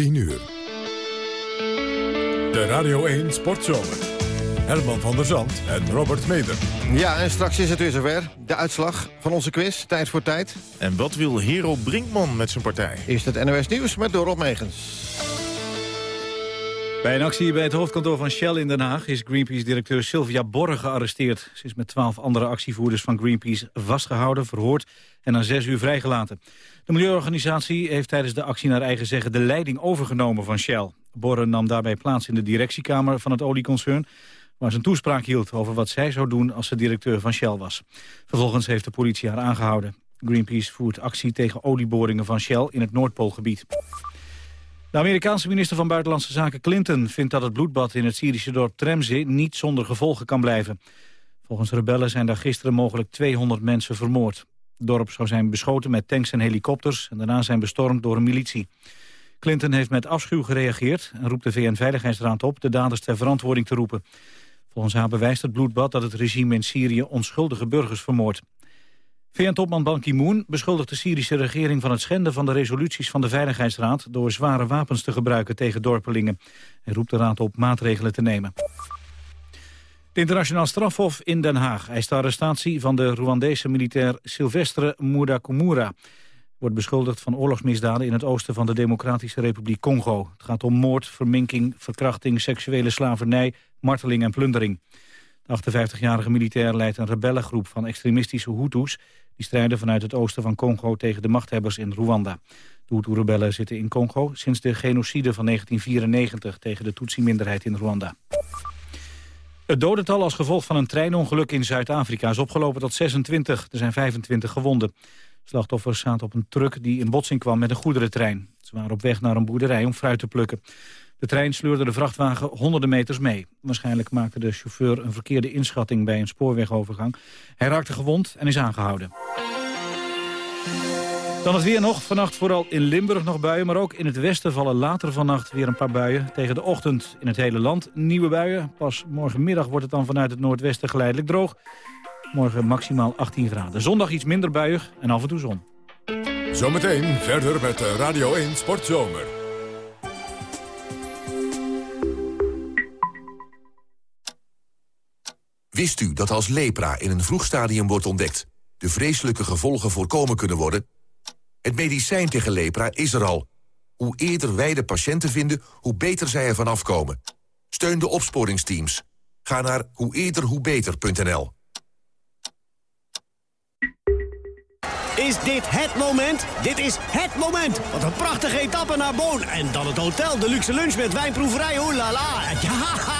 10 uur. De Radio 1 Sportzomer. Herman van der Zand en Robert Meder. Ja, en straks is het weer zover. De uitslag van onze quiz, tijd voor tijd. En wat wil Hero Brinkman met zijn partij? Is het NOS Nieuws met Dorot Megens. Bij een actie bij het hoofdkantoor van Shell in Den Haag... is Greenpeace-directeur Sylvia Borre gearresteerd. Ze is met twaalf andere actievoerders van Greenpeace vastgehouden, verhoord... en na zes uur vrijgelaten. De milieuorganisatie heeft tijdens de actie naar eigen zeggen... de leiding overgenomen van Shell. Borre nam daarbij plaats in de directiekamer van het olieconcern... waar ze een toespraak hield over wat zij zou doen als ze directeur van Shell was. Vervolgens heeft de politie haar aangehouden. Greenpeace voert actie tegen olieboringen van Shell in het Noordpoolgebied. De Amerikaanse minister van Buitenlandse Zaken Clinton vindt dat het bloedbad in het Syrische dorp Tremze niet zonder gevolgen kan blijven. Volgens rebellen zijn daar gisteren mogelijk 200 mensen vermoord. Het dorp zou zijn beschoten met tanks en helikopters en daarna zijn bestormd door een militie. Clinton heeft met afschuw gereageerd en roept de VN-veiligheidsraad op de daders ter verantwoording te roepen. Volgens haar bewijst het bloedbad dat het regime in Syrië onschuldige burgers vermoordt. VN-topman Ban Ki-moon beschuldigt de Syrische regering van het schenden van de resoluties van de Veiligheidsraad door zware wapens te gebruiken tegen dorpelingen. Hij roept de raad op maatregelen te nemen. Het internationaal strafhof in Den Haag eist de arrestatie van de Rwandese militair Silvestre Mudakumura. Wordt beschuldigd van oorlogsmisdaden in het oosten van de Democratische Republiek Congo. Het gaat om moord, verminking, verkrachting, seksuele slavernij, marteling en plundering. De 58-jarige militair leidt een rebellengroep van extremistische Hutus... die strijden vanuit het oosten van Congo tegen de machthebbers in Rwanda. De Hutu-rebellen zitten in Congo sinds de genocide van 1994... tegen de Tutsi-minderheid in Rwanda. Het dodental als gevolg van een treinongeluk in Zuid-Afrika is opgelopen tot 26. Er zijn 25 gewonden. Slachtoffers zaten op een truck die in botsing kwam met een goederentrein. Ze waren op weg naar een boerderij om fruit te plukken. De trein sleurde de vrachtwagen honderden meters mee. Waarschijnlijk maakte de chauffeur een verkeerde inschatting bij een spoorwegovergang. Hij raakte gewond en is aangehouden. Dan het weer nog. Vannacht vooral in Limburg nog buien, maar ook in het westen vallen later vannacht weer een paar buien. Tegen de ochtend in het hele land nieuwe buien. Pas morgenmiddag wordt het dan vanuit het noordwesten geleidelijk droog. Morgen maximaal 18 graden. Zondag iets minder buiig en af en toe zon. Zometeen verder met Radio 1 Sportzomer. Wist u dat als lepra in een vroeg stadium wordt ontdekt... de vreselijke gevolgen voorkomen kunnen worden? Het medicijn tegen lepra is er al. Hoe eerder wij de patiënten vinden, hoe beter zij ervan afkomen. Steun de opsporingsteams. Ga naar hoe eerder hoe beter.nl. Is dit het moment? Dit is het moment! Wat een prachtige etappe naar Boon. En dan het hotel, de luxe lunch met wijnproeverij, la. Ja,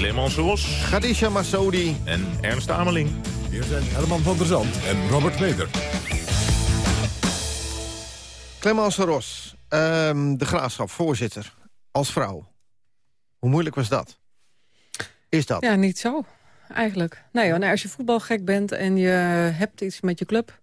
Clemence Ros Khadija Massoudi. en Ernst Ameling. Hier zijn Herman van der Zand en Robert Meder. Clemence Ros, ehm, de graafschap, voorzitter, als vrouw. Hoe moeilijk was dat? Is dat? Ja, niet zo, eigenlijk. Nee, nee, als je voetbalgek bent en je hebt iets met je club...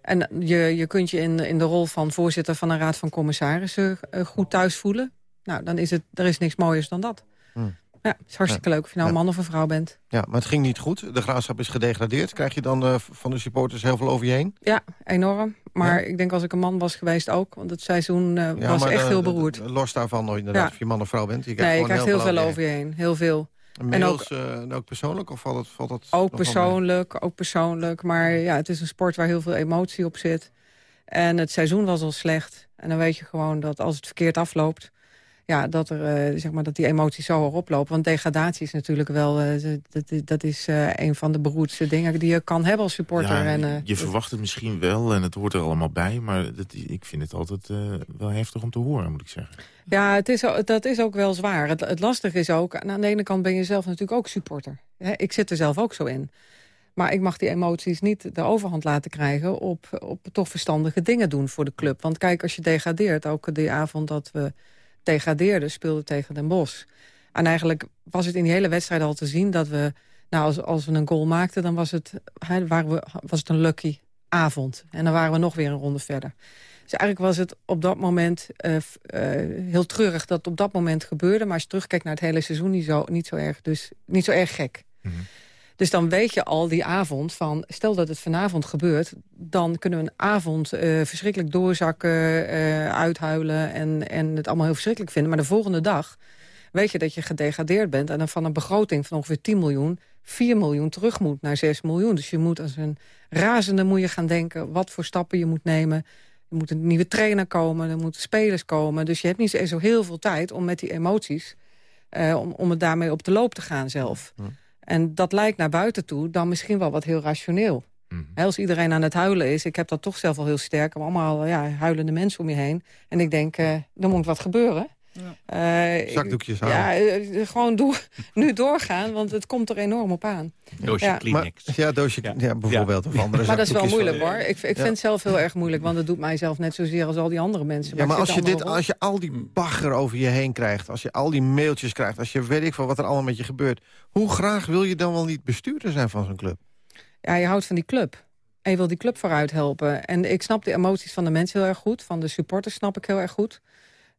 en je, je kunt je in, in de rol van voorzitter van een raad van commissarissen... eh, goed thuis voelen, nou, dan is het, er is niks mooiers dan dat. Hmm. Ja, het is hartstikke leuk of je nou een man of een vrouw bent. Ja, maar het ging niet goed. De graafschap is gedegradeerd. Krijg je dan eh, van de supporters heel veel over je heen? Ja, enorm. Maar ik denk als ik een man was geweest ook. Want het seizoen eh, was maar echt heel beroerd. Los daarvan, nou, inderdaad, of je man of vrouw bent. Je krijgt nee, je krijgt heel veel over je heen. Heel veel. En Mails, eh, en ook persoonlijk? Of valt het, valt het nog Ook persoonlijk, ook persoonlijk. Maar ja, het is een sport waar heel veel emotie op zit. En het seizoen was al slecht. En dan weet je gewoon dat als het verkeerd afloopt... Ja, dat, er, eh, zeg maar, dat die emoties zo hoog oplopen. Want degradatie is natuurlijk wel... eh, dat, dat is eh, een van de beroerdste dingen die je kan hebben als supporter. Ja, en, je verwacht het misschien wel en het hoort er allemaal bij... maar dat, ik vind het altijd wel heftig om te horen, moet ik zeggen. Ja, het is, dat is ook wel zwaar. Het, het lastige is ook, aan de ene kant ben je zelf natuurlijk ook supporter. Hè, Ik zit er zelf ook zo in. Maar ik mag die emoties niet de overhand laten krijgen... op, op toch verstandige dingen doen voor de club. Want kijk, als je degradeert, ook die avond dat we degradeerden... speelden tegen Den Bosch. En eigenlijk was het in die hele wedstrijd al te zien dat we... Nou, als, als we een goal maakten, dan was het, hè, waren we, was het een lucky avond. En dan waren we nog weer een ronde verder. Dus eigenlijk was het op dat moment uh, uh, heel treurig dat het op dat moment gebeurde. Maar als je terugkijkt naar het hele seizoen, niet zo, niet zo, erg, dus, niet zo erg gek. -hmm. Dus dan weet je al die avond van... stel dat het vanavond gebeurt... dan kunnen we een avond uh, verschrikkelijk doorzakken, uithuilen... En, en het allemaal heel verschrikkelijk vinden. Maar de volgende dag weet je dat je gedegradeerd bent... en dan van een begroting van ongeveer 10 miljoen... 4 miljoen terug moet naar 6 miljoen. Dus je moet als een razende moet je gaan denken... wat voor stappen je moet nemen. Er moet een nieuwe trainer komen, er moeten spelers komen. Dus je hebt niet zo heel veel tijd om met die emoties... Uh, om, om het daarmee op de loop te gaan zelf. En dat lijkt naar buiten toe dan misschien wel wat heel rationeel. Mm. Als iedereen aan het huilen is, ik heb dat toch zelf al heel sterk... allemaal ja, huilende mensen om je heen. En ik denk, uh, er moet wat gebeuren. Ja. Uh, Zakdoekjes aan. Ja, uh, gewoon door, nu doorgaan, want het komt er enorm op aan. Doosje ja. Kleenex. Maar, ja, doosje, ja. ja bijvoorbeeld. Of andere maar dat is wel moeilijk hoor. Ik, ik vind het zelf heel erg moeilijk, want het doet mij zelf net zozeer als al die andere mensen. Ja, maar als je, dit, als je al die bagger over je heen krijgt, als je al die mailtjes krijgt, als je weet ik van wat er allemaal met je gebeurt, hoe graag wil je dan wel niet bestuurder zijn van zo'n club? Ja, je houdt van die club. En je wil die club vooruit helpen. En ik snap de emoties van de mensen heel erg goed. Van de supporters snap ik heel erg goed.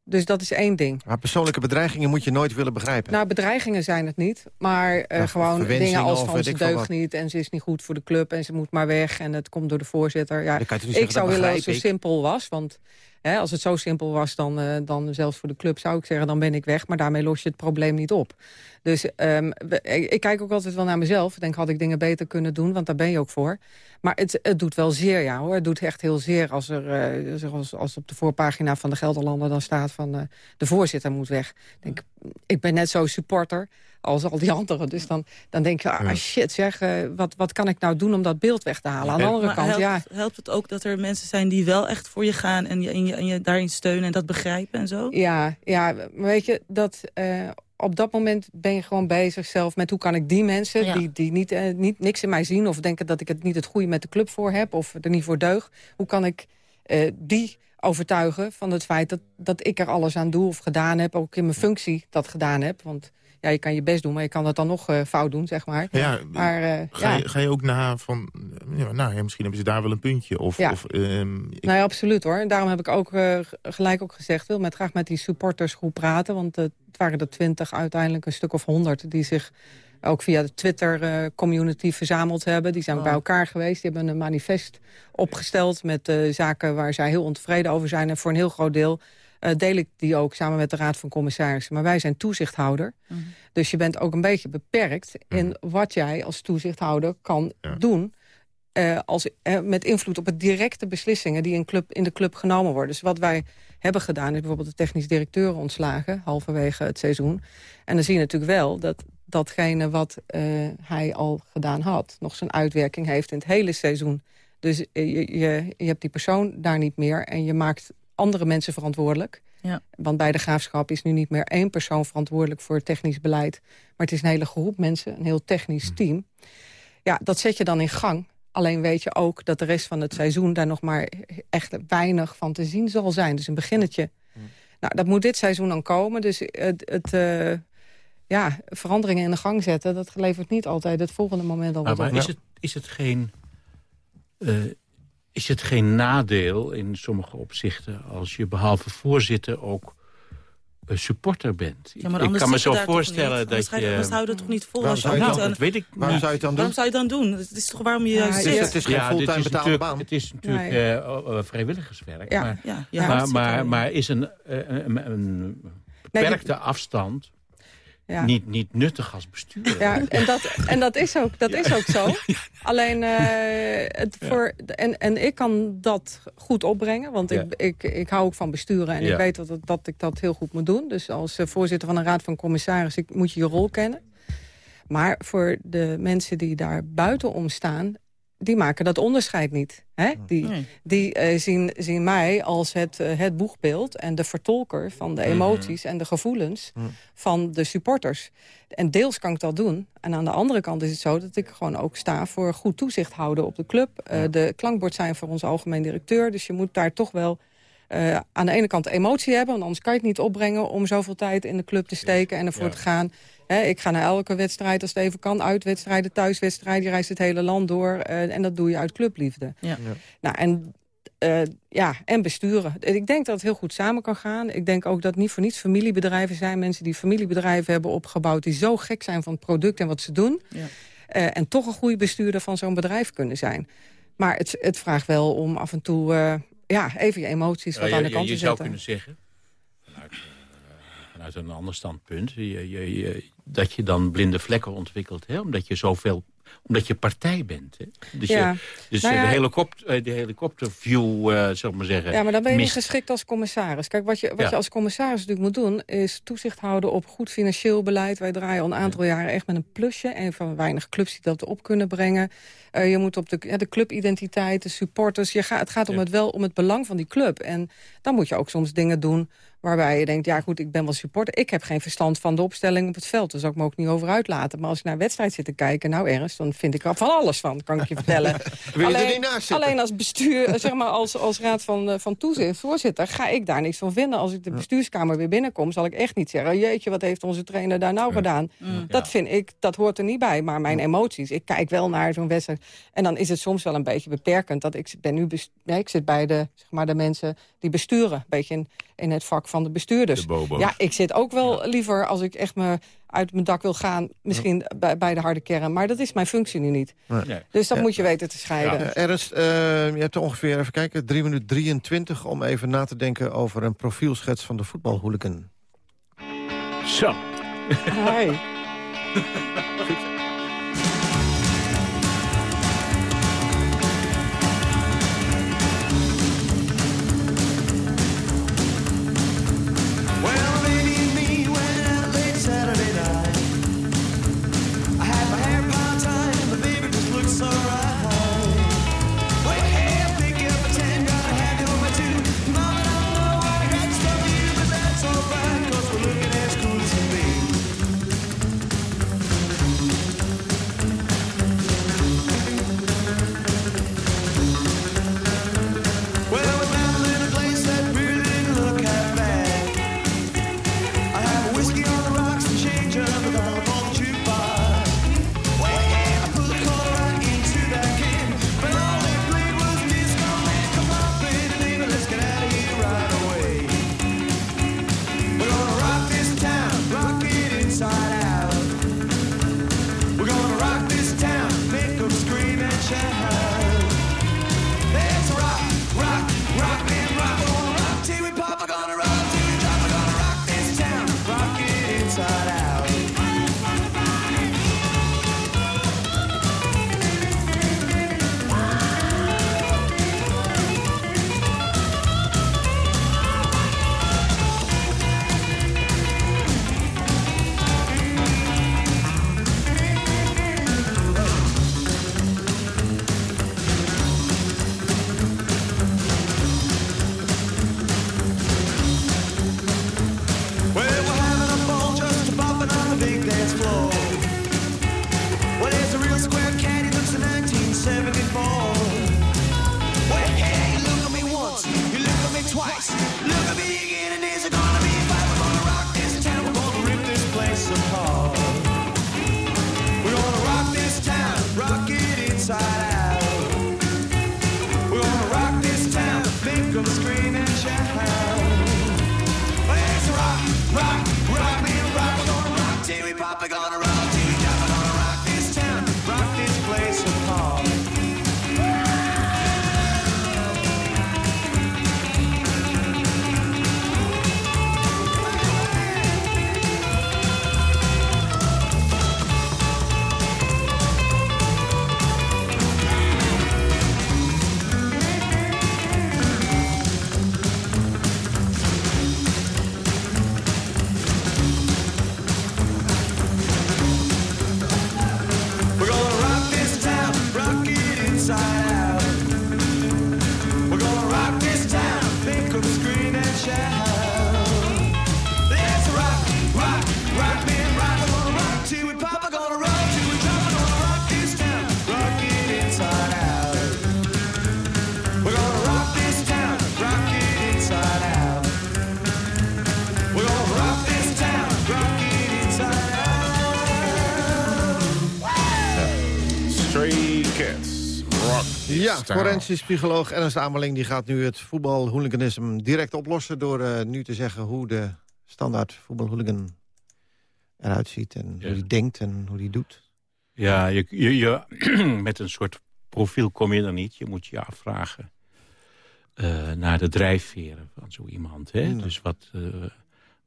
Dus dat is één ding. Maar persoonlijke bedreigingen moet je nooit willen begrijpen. Nou, bedreigingen zijn het niet. Maar uh, ja, gewoon dingen als van ze deugt niet... en ze is niet goed voor de club en ze moet maar weg... en het komt door de voorzitter. Ja, ik zou willen dat het zo simpel was, want... Hè, als het zo simpel was, dan, uh, dan zelfs voor de club zou ik zeggen... dan ben ik weg, maar daarmee los je het probleem niet op. Dus we, ik kijk ook altijd wel naar mezelf. Ik denk, had ik dingen beter kunnen doen, want daar ben je ook voor. Maar het, het doet wel zeer, ja hoor. Het doet echt heel zeer als er uh, als, als op de voorpagina van de Gelderlander dan staat van... Uh, de voorzitter moet weg. Ik, denk, ik ben net zo supporter als al die anderen. Dus dan, dan denk je, ah shit zeg, uh, wat, wat kan ik nou doen om dat beeld weg te halen? Aan de andere maar kant, helpt, ja... Helpt het ook dat er mensen zijn die wel echt voor je gaan... en je, en je, en je daarin steunen en dat begrijpen en zo? Ja, ja maar weet je, dat... Uh, op dat moment ben je gewoon bezig zelf met hoe kan ik die mensen... Ja. die, die niet, uh, niet niks in mij zien of denken dat ik het niet het goede met de club voor heb... of er niet voor deug, hoe kan ik uh, die overtuigen van het feit dat, dat ik er alles aan doe of gedaan heb... ook in mijn functie dat gedaan heb, want ja, je kan je best doen, maar je kan het dan nog uh, fout doen, zeg maar. Ja, maar uh, ga, ja. Je, ga je ook na van, ja, nou ja, misschien hebben ze daar wel een puntje. Of, ja. of, um, ik... Nou ja, absoluut hoor. En daarom heb ik ook uh, gelijk ook gezegd, wil met graag met die supportersgroep praten. Want het waren er twintig, uiteindelijk een stuk of honderd die zich ook via de Twitter-community verzameld hebben. Die zijn oh. bij elkaar geweest. Die hebben een manifest opgesteld met uh, zaken waar zij heel ontevreden over zijn. En voor een heel groot deel uh, deel ik die ook samen met de Raad van Commissarissen. Maar wij zijn toezichthouder. Mm -hmm. Dus je bent ook een beetje beperkt in mm -hmm. wat jij als toezichthouder kan ja. doen... Uh, als, uh, met invloed op de directe beslissingen die in, club, in de club genomen worden. Dus wat wij hebben gedaan is bijvoorbeeld de technisch directeur ontslagen... halverwege het seizoen. En dan zie je natuurlijk wel dat datgene wat uh, hij al gedaan had... nog zijn uitwerking heeft in het hele seizoen. Dus je, je, je hebt die persoon daar niet meer en je maakt andere mensen verantwoordelijk. Ja. Want bij de graafschap is nu niet meer één persoon verantwoordelijk voor het technisch beleid. Maar het is een hele groep mensen, een heel technisch team. Ja, dat zet je dan in gang. Alleen weet je ook dat de rest van het seizoen daar nog maar echt weinig van te zien zal zijn. Dus een beginnetje. Mm. Nou, dat moet dit seizoen dan komen. Dus het, het uh, ja, veranderingen in de gang zetten... dat levert niet altijd het volgende moment al maar, maar is, het, is het geen... Uh, is het geen nadeel in sommige opzichten... als je behalve voorzitter ook uh, supporter bent? Ja, maar ik, kan me zo voorstellen dat je... Anders zou je dat toch niet vol? Waarom zou je nou, dat weet ik Waarom zou je het dan doen? Waarom zou je het dan doen? Het is toch waarom je Ja, juist ja, zit? Het is geen ja, fulltime is betaalde baan. het is natuurlijk uh, uh, vrijwilligerswerk. Ja. Maar, Ja, ja, maar, maar, maar is een, uh, een, een beperkte afstand Ja. niet, niet nuttig als bestuurder? Ja, en dat, en dat is ook, dat is ook zo. Alleen, uh, het voor, en, en ik kan dat goed opbrengen. Want ik, ik, ik hou ook van besturen. En ik weet dat, dat ik dat heel goed moet doen. Dus als uh, voorzitter van een raad van commissarissen... ik- moet je je rol kennen. Maar voor de mensen die daar buitenom staan... die maken dat onderscheid niet. Hè? Die, Nee. die eh, zien, zien mij als het, eh, het boegbeeld en de vertolker van de emoties en de gevoelens van de supporters. En deels kan ik dat doen. En aan de andere kant is het zo dat ik gewoon ook sta voor goed toezicht houden op de club. Eh, de klankbord zijn voor onze algemeen directeur. Dus je moet daar toch wel eh, aan de ene kant emotie hebben... want anders kan je het niet opbrengen om zoveel tijd in de club te steken... en ervoor te gaan. Ik ga naar elke wedstrijd als het even kan. Uitwedstrijden, thuiswedstrijden. Je reist het hele land door. eh, en dat doe je uit clubliefde. Ja. Nou, en, eh, ja, en besturen. Ik denk dat het heel goed samen kan gaan. Ik denk ook dat niet voor niets familiebedrijven zijn. Mensen die familiebedrijven hebben opgebouwd... die zo gek zijn van het product en wat ze doen. Ja. Eh, en toch een goede bestuurder van zo'n bedrijf kunnen zijn. Maar het, het vraagt wel om af en toe... eh, ja, even je emoties wat Ja, aan je, de kant je te zou zetten. kunnen zeggen, vanuit, eh, vanuit een ander standpunt... Je, je, je- dat je dan blinde vlekken ontwikkelt, hè? omdat je zoveel omdat je partij bent. Hè? Dus, Ja. je, dus Nou ja, de, helikopter, eh, de helikopterview, eh zeg maar zeggen... Ja, maar dan ben je niet geschikt als commissaris. Kijk, wat je, wat Ja. je als commissaris natuurlijk moet doen... is toezicht houden op goed financieel beleid. Wij draaien al een aantal jaren echt met een plusje. Een van de weinige clubs die dat op kunnen brengen. Eh, je moet op de, ja, de clubidentiteit, de supporters... Je gaat, het gaat om Ja. het wel om het belang van die club. En dan moet je ook soms dingen doen waarbij je denkt... ja goed, ik ben wel supporter. Ik heb geen verstand van de opstelling op het veld. Zou ik me ook niet over uitlaten. Maar als ik naar een wedstrijd zit te kijken... nou Ernst, dan vind ik er van alles van, kan ik je vertellen. Wil je er niet naast zitten? alleen als bestuur, eh, zeg maar als, als raad van, eh, van toezicht, voorzitter... ga ik daar niks van vinden. Als ik de bestuurskamer weer binnenkom, zal ik echt niet zeggen... jeetje, wat heeft onze trainer daar nou gedaan? Dat vind ik, dat hoort er niet bij. Maar mijn emoties, ik kijk wel naar zo'n wedstrijd. En dan is het soms wel een beetje beperkend. Dat ik ben nu nee, ik zit bij de, zeg maar, de mensen die besturen. Een beetje in, in het vak van de bestuurders. De. Ja, ik zit ook wel liever als ik echt me uit mijn dak wil gaan... misschien bij, bij de harde kern. Maar dat is mijn functie nu niet. Nee. Dus dat moet je weten te scheiden. Eh, Ernst, eh, je hebt er ongeveer, even kijken, 3 minuten 23... om even na te denken over een profielschets van de voetbalhooligan. Zo. Hi. Ja, forensisch psycholoog Ernst Ameling die gaat nu het voetbalhooliganisme direct oplossen... door eh, nu te zeggen hoe de standaard voetbalhooligan eruit ziet... en hoe die denkt en hoe die doet. Ja, je, je, je, met een soort profiel kom je er niet. Je moet je afvragen eh, naar de drijfveren van zo iemand. Hè? Ja. Dus wat, eh,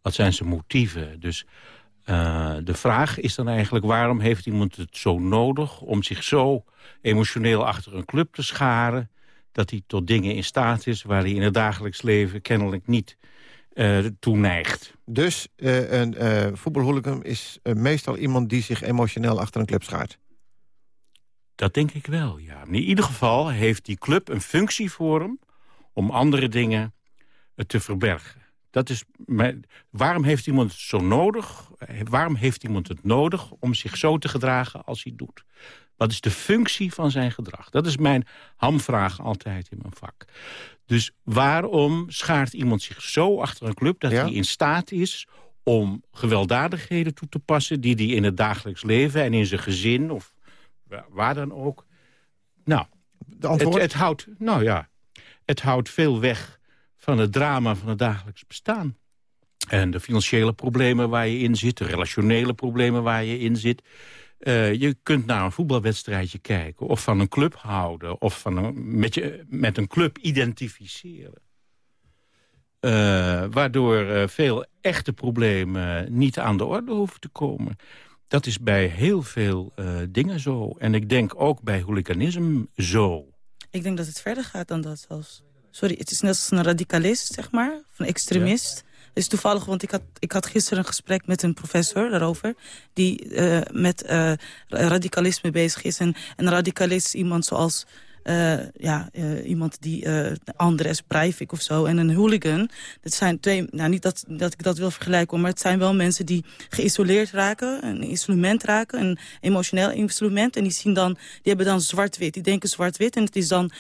wat zijn zijn motieven? Dus eh, de vraag is dan eigenlijk... waarom heeft iemand het zo nodig om zich zo emotioneel achter een club te scharen... dat hij tot dingen in staat is waar hij in het dagelijks leven kennelijk niet eh toe neigt. Dus eh, een voetbalhooligan is meestal iemand die zich emotioneel achter een club schaart. Dat denk ik wel, ja. In ieder geval heeft die club een functie voor hem... om andere dingen te verbergen. Dat is, mijn- waarom heeft iemand het zo nodig? Waarom heeft iemand het nodig om zich zo te gedragen als hij doet? Wat is de functie van zijn gedrag? Dat is mijn hamvraag altijd in mijn vak. Dus waarom schaart iemand zich zo achter een club... dat Ja. hij in staat is om gewelddadigheden toe te passen... die hij in het dagelijks leven en in zijn gezin of wa- waar dan ook... Nou, De het, het, houdt, nou ja, het houdt veel weg van het drama van het dagelijks bestaan. En de financiële problemen waar je in zit, de relationele problemen waar je in zit. Eh, je kunt naar een voetbalwedstrijdje kijken of van een club houden... of van een, met, je, met een club identificeren. Eh, waardoor eh, veel echte problemen niet aan de orde hoeven te komen. Dat is bij heel veel dingen zo. En ik denk ook bij hooliganisme zo. Ik denk dat het verder gaat dan dat zelfs. Sorry, het is net als een radicalist, zeg maar. Een extremist. Het is toevallig, want ik had, ik had gisteren een gesprek met een professor daarover... die eh, met eh, radicalisme bezig is. En een radicalist is iemand zoals... eh, ja, eh, iemand die eh, Andres Breivik of zo. En een hooligan. Dat zijn twee, nou niet dat, dat ik dat wil vergelijken, maar het zijn wel mensen die geïsoleerd raken, een instrument raken, een emotioneel instrument. En die zien dan, die hebben dan zwart-wit. Die denken zwart-wit. En het is dan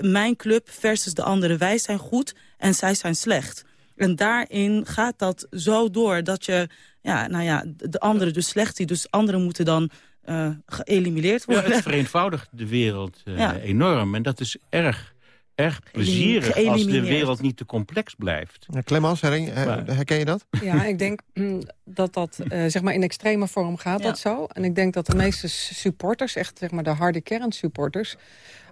mijn club versus de andere. Wij zijn goed en zij zijn slecht. En daarin gaat dat zo door dat je, ja, nou ja, de andere dus slecht ziet. Dus anderen moeten dan eh, geëlimineerd Ja, worden. het vereenvoudigt de wereld eh, Ja. enorm. En dat is erg, erg plezierig als de wereld niet te complex blijft. Ja, Clemens, herken, Maar- herken je dat? Ja, ik denk mm, dat dat eh, zeg maar in extreme vorm gaat Ja. dat zo. En ik denk dat de meeste supporters, echt zeg maar de harde kernsupporters...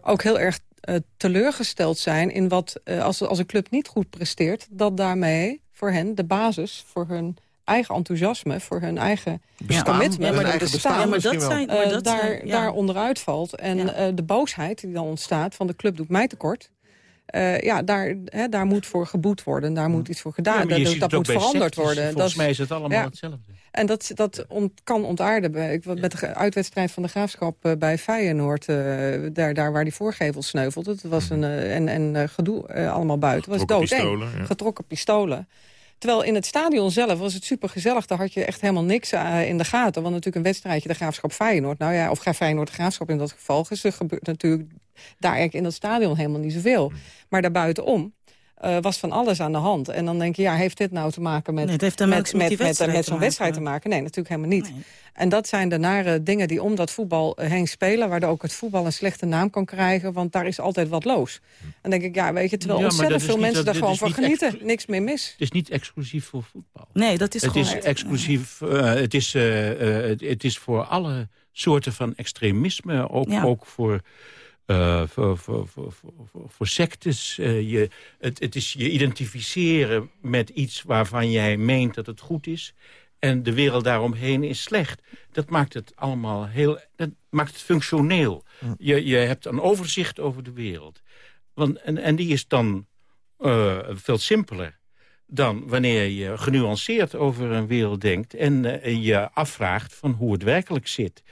ook heel erg eh, teleurgesteld zijn in wat, eh, als, als een club niet goed presteert... dat daarmee voor hen de basis voor hun eigen enthousiasme... voor hun eigen Bestaan, commitment, hun hun eigen bestaan, bestaan Ja, maar dat wel. zijn, maar dat daar, zijn, ja. daar onderuit valt. En Ja. eh, de boosheid die dan ontstaat van de club doet mij tekort... eh, ja, daar, hè, daar moet voor geboet worden, daar moet iets voor gedaan. Ja, dat dat moet veranderd worden. Volgens Dat is- mij is het allemaal ja. hetzelfde. en dat, dat ont- kan ontaarden. Bij- Ik, met de uitwedstrijd van de Graafschap eh, bij Feyenoord... eh, daar, daar waar die voorgevel sneuvelde. Het was een, eh, en, en eh, gedoe allemaal buiten. Het was pistolen, ja. Getrokken pistolen. Terwijl in het stadion zelf was het super gezellig. Daar had je echt helemaal niks eh, in de gaten. Want natuurlijk een wedstrijdje de Graafschap Feyenoord. Nou ja, of Feyenoord de Graafschap in dat geval. Dus er gebeurt natuurlijk daar eigenlijk in dat stadion helemaal niet zoveel. Hmm. Maar daarbuitenom eh was van alles aan de hand. En dan denk je, ja, heeft dit nou te maken met, Nee, het heeft helemaal met, met zo'n wedstrijd te maken? Nee, natuurlijk helemaal niet. Nee. En dat zijn de nare dingen die om dat voetbal eh, heen spelen... waardoor ook het voetbal een slechte naam kan krijgen... want daar is altijd wat loos. Dan denk ik, ja, weet je, terwijl Ja, ontzettend veel mensen daar gewoon van genieten. Niks meer mis. Het is niet exclusief voor voetbal. Nee, dat is het gewoon... is exclusief. eh, het, is, eh, eh, het, het is voor alle soorten van extremisme. Ook, Ja. ook voor, eh, voor, voor, voor, voor, sectes. Eh, je, het, het is je identificeren met iets waarvan jij meent dat het goed is. En de wereld daaromheen is slecht. Dat maakt het allemaal heel. Dat maakt het functioneel. Je, je hebt een overzicht over de wereld. Want, en, en die is dan eh, veel simpeler dan wanneer je genuanceerd over een wereld denkt... en je afvraagt van hoe het werkelijk zit.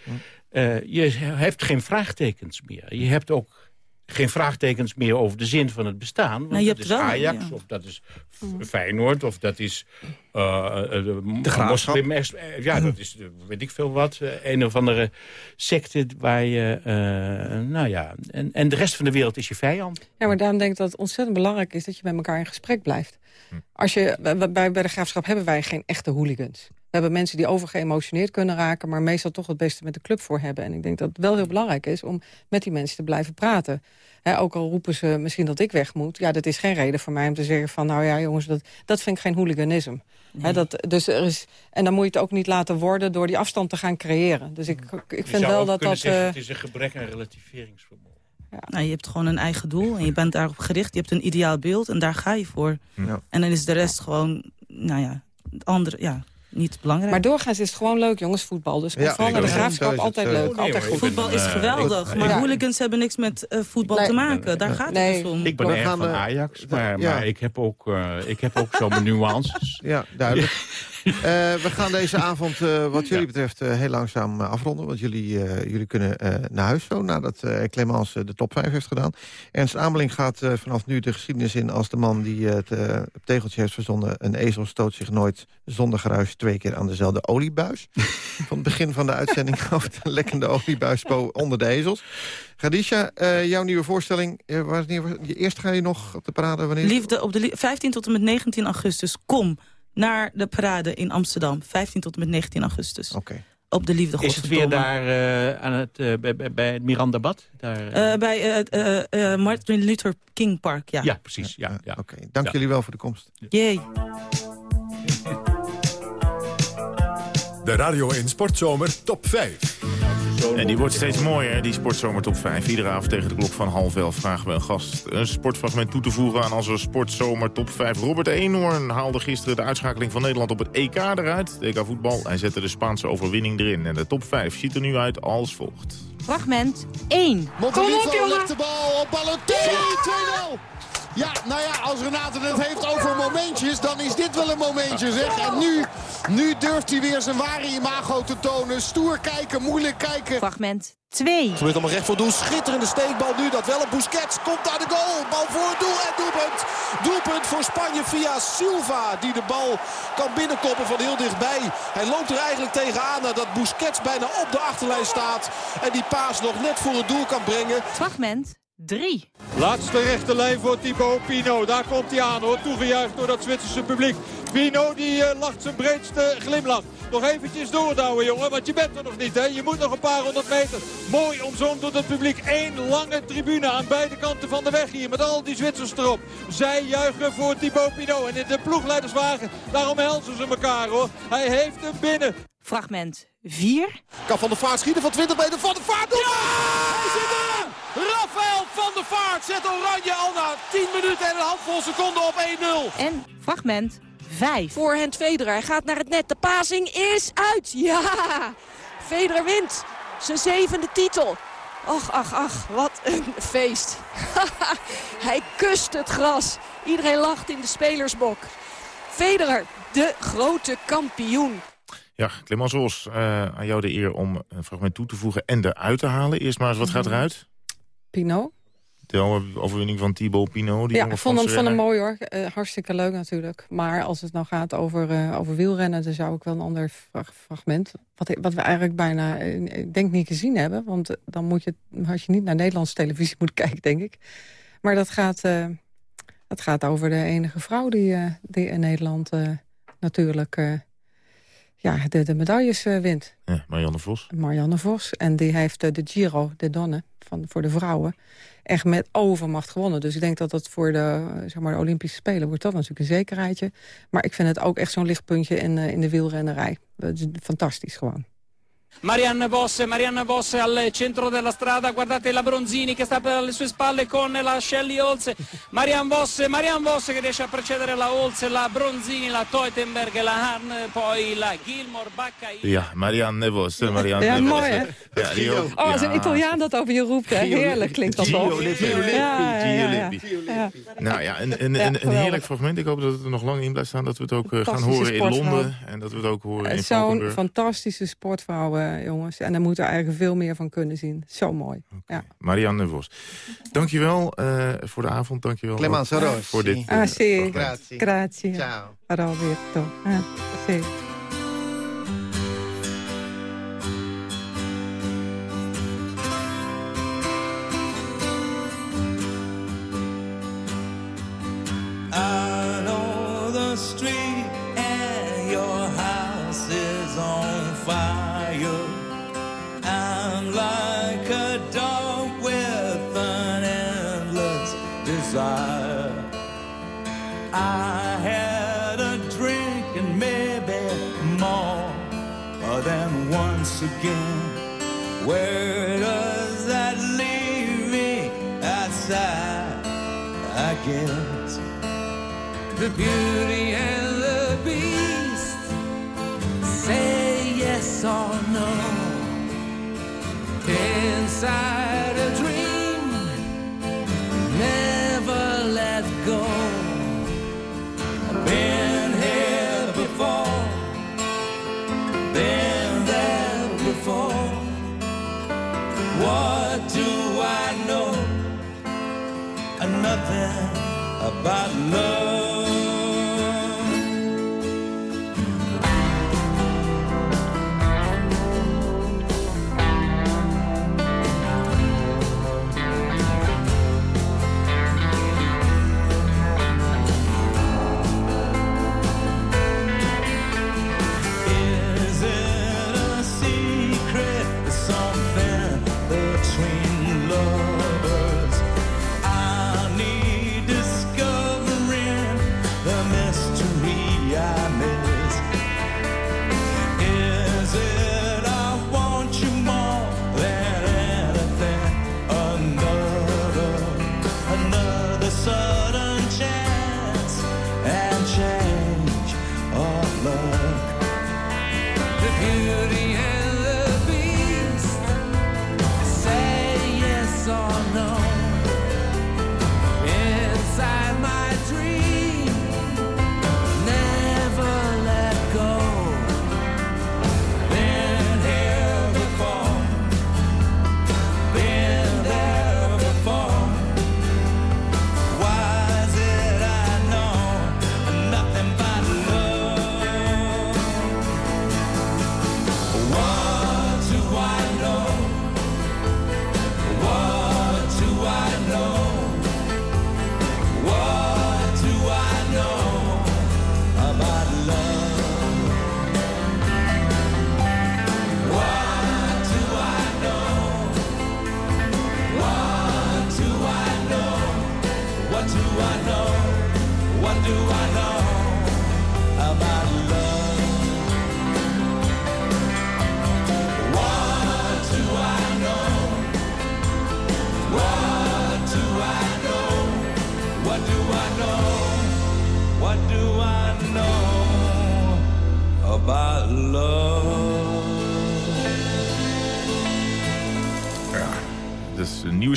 Eh, je hebt geen vraagtekens meer. Je hebt ook geen vraagtekens meer over de zin van het bestaan. Want Nou, je dat hebt is wel, Ajax, ja. of dat is Feyenoord, of dat is... eh, eh, de moslim, eh, ja, dat is, weet ik veel wat. een of andere secte waar je... eh, nou ja, en, en de rest van de wereld is je vijand. Ja, maar daarom denk ik dat het ontzettend belangrijk is... dat je met elkaar in gesprek blijft. Als je, bij, bij bij de Graafschap hebben wij geen echte hooligans. We hebben mensen die overgeëmotioneerd kunnen raken... maar meestal toch het beste met de club voor hebben. En ik denk dat het wel heel belangrijk is om met die mensen te blijven praten. Hè, ook al roepen ze misschien dat ik weg moet. Ja, dat is geen reden voor mij om te zeggen van... nou ja, jongens, dat, dat vind ik geen hooliganisme. Hè, dat, dus er is, en dan moet je het ook niet laten worden... door die afstand te gaan creëren. Dus ik, ik Je vind wel dat dat... zeggen, eh, het is een gebrek aan relativeringsvermogen. Nou, je hebt gewoon een eigen doel en je bent daarop gericht. Je hebt een ideaal beeld en daar ga je voor. Ja. En dan is de rest gewoon, nou ja, het andere, ja, niet belangrijk. Maar doorgaans is het gewoon leuk, jongens, voetbal. Dus Ja, ja, naar de graafschap, altijd leuk, Nee, altijd goed. Voetbal is eh, geweldig, maar Ja. hooligans hebben niks met eh, voetbal Nee. te maken. Daar gaat het dus om. Ik ben gaan, van Ajax, maar, ja. maar ik heb ook, eh, ik heb ook zo mijn nuances. Ja, duidelijk. Eh, we gaan deze avond eh, wat jullie betreft eh, heel langzaam afronden. Want jullie, jullie kunnen naar huis zo nadat Clemens de top 5 heeft gedaan. Ernst Ameling gaat vanaf nu de geschiedenis in als de man die het tegeltje heeft verzonnen. Een ezel stoot zich nooit zonder geruis twee keer aan dezelfde oliebuis. van het begin van de uitzending over de lekkende oliebuis onder de ezels. Gadisha, jouw nieuwe voorstelling. eh, wanneer, eerst ga je nog op de parade wanneer? Liefde op de lie- 15 tot en met 19 augustus. Kom naar de parade in Amsterdam. 15 tot en met 19 augustus. Oké. Op de Liefde Is het weer daar eh, aan het, eh, bij, het Mirandabad? Daar, Eh, bij eh, eh, eh, Martin Luther King Park, ja. ja, precies. Ja, ja. Oké, dank Ja. jullie wel voor de komst. Jee. De Radio 1 Sportzomer Top 5. En die wordt steeds mooier, die Sportzomer Top 5. Iedere avond tegen de klok van half elf vragen we een gast een sportfragment toe te voegen aan onze Sportzomer Top 5. Robert Eenhoorn haalde gisteren de uitschakeling van Nederland op het EK eruit. EK voetbal. Hij zette de Spaanse overwinning erin. En de top 5 ziet er nu uit als volgt. Fragment 1. Montolivo legt de bal op Balotelli. 2-0. Ja, nou ja, als Renate het heeft over momentjes, dan is dit wel een momentje, zeg. En nu, nu durft hij weer zijn ware imago te tonen. Stoer kijken, moeilijk kijken. Fragment 2. Gebeurt allemaal recht voor doel. Schitterende steekbal nu. Dat wel een Busquets. Komt aan de goal. Bal voor het doel en doelpunt. Doelpunt voor Spanje via Silva. Die de bal kan binnenkoppen van heel dichtbij. Hij loopt er eigenlijk tegenaan nadat Busquets bijna op de achterlijn staat. En die paas nog net voor het doel kan brengen. Fragment 3. Laatste rechte lijn voor Thibaut Pino. Daar komt hij aan hoor. Toegejuicht door dat Zwitserse publiek. Pino die eh, lacht zijn breedste glimlach. Nog eventjes doordouwen jongen, want je bent er nog niet hè. Je moet nog een paar honderd meter. Mooi omzoomd door het publiek. Eén lange tribune aan beide kanten van de weg hier. Met al die Zwitsers erop. Zij juichen voor Thibaut Pino. En in de ploegleiderswagen, daar omhelzen ze elkaar hoor. Hij heeft hem binnen. Fragment 4. Kan Van de Vaart schieten van 20 meter. Van de Vaart doet het! Hij zit erin! Rafael van der Vaart zet Oranje al na 10 minuten en een handvol seconden op 1-0. En fragment 5. Voorhand Federer. Hij gaat naar het net. De pasing is uit. Ja! Federer wint. Zijn zevende titel. Och, ach, ach. Wat een feest. Hij kust het gras. Iedereen lacht in de spelersbok. Federer, de grote kampioen. Ja, Clemens Os, eh, aan jou de eer om een fragment toe te voegen en eruit te halen. Eerst maar eens, wat gaat eruit? Pino? De overwinning van Thibaut Pinot. Die Ja, ik vond hem, vond hem mooi hoor. Eh, hartstikke leuk natuurlijk. Maar als het nou gaat over, eh, over wielrennen... dan zou ik wel een ander fra- fragment... Wat, wat we eigenlijk bijna, ik denk niet gezien hebben. Want dan moet je, had je niet naar Nederlandse televisie moeten kijken, denk ik. Maar dat gaat, dat gaat over de enige vrouw die, die in Nederland natuurlijk... ja, de, de medailles eh, wint. Ja, Marianne Vos. Marianne Vos. En die heeft eh, de Giro de Donne van, voor de vrouwen echt met overmacht gewonnen. Dus ik denk dat dat voor de, eh, zeg maar, de Olympische Spelen wordt dat natuurlijk een zekerheidje. Maar ik vind het ook echt zo'n lichtpuntje in, in de wielrennerij. Fantastisch gewoon. Marianne Voss, Marianne Voss al centro della strada, guardate la Bronzini che sta per alle sue spalle con la Shelly Olse, Marianne Voss, Marianne Voss che riesce a precedere la Olse, la Bronzini, la Teutenberg, la Hahn, poi la Gilmore, Bacca. Ja, Marianne Vos. eh, Marianne Ja, Vos. mooi, hè? Ja. Oh, Ja. Italiaan dat over je roept, hè? Heerlijk klinkt dat toch? Ja, ja, Nou ja, een, een, Ja, een, een heerlijk fragment. Ik hoop dat het er nog lang in blijft staan. Dat we het ook eh, gaan horen in. Londen. En dat we het ook horen in Zo'n fantastische sportvrouw, eh, jongens. En daar moeten we eigenlijk veel meer van kunnen zien. Zo mooi. Ja. Marianne Vos. Dankjewel eh voor de avond. Dankjewel Clemens ook Rossi. voor dit Ah, sì. Grazie. Grazie. Ciao. Roberto. Ah, sì. Again. Where does that leave me outside? I guess the beauty and the beast say yes or no. Inside about love.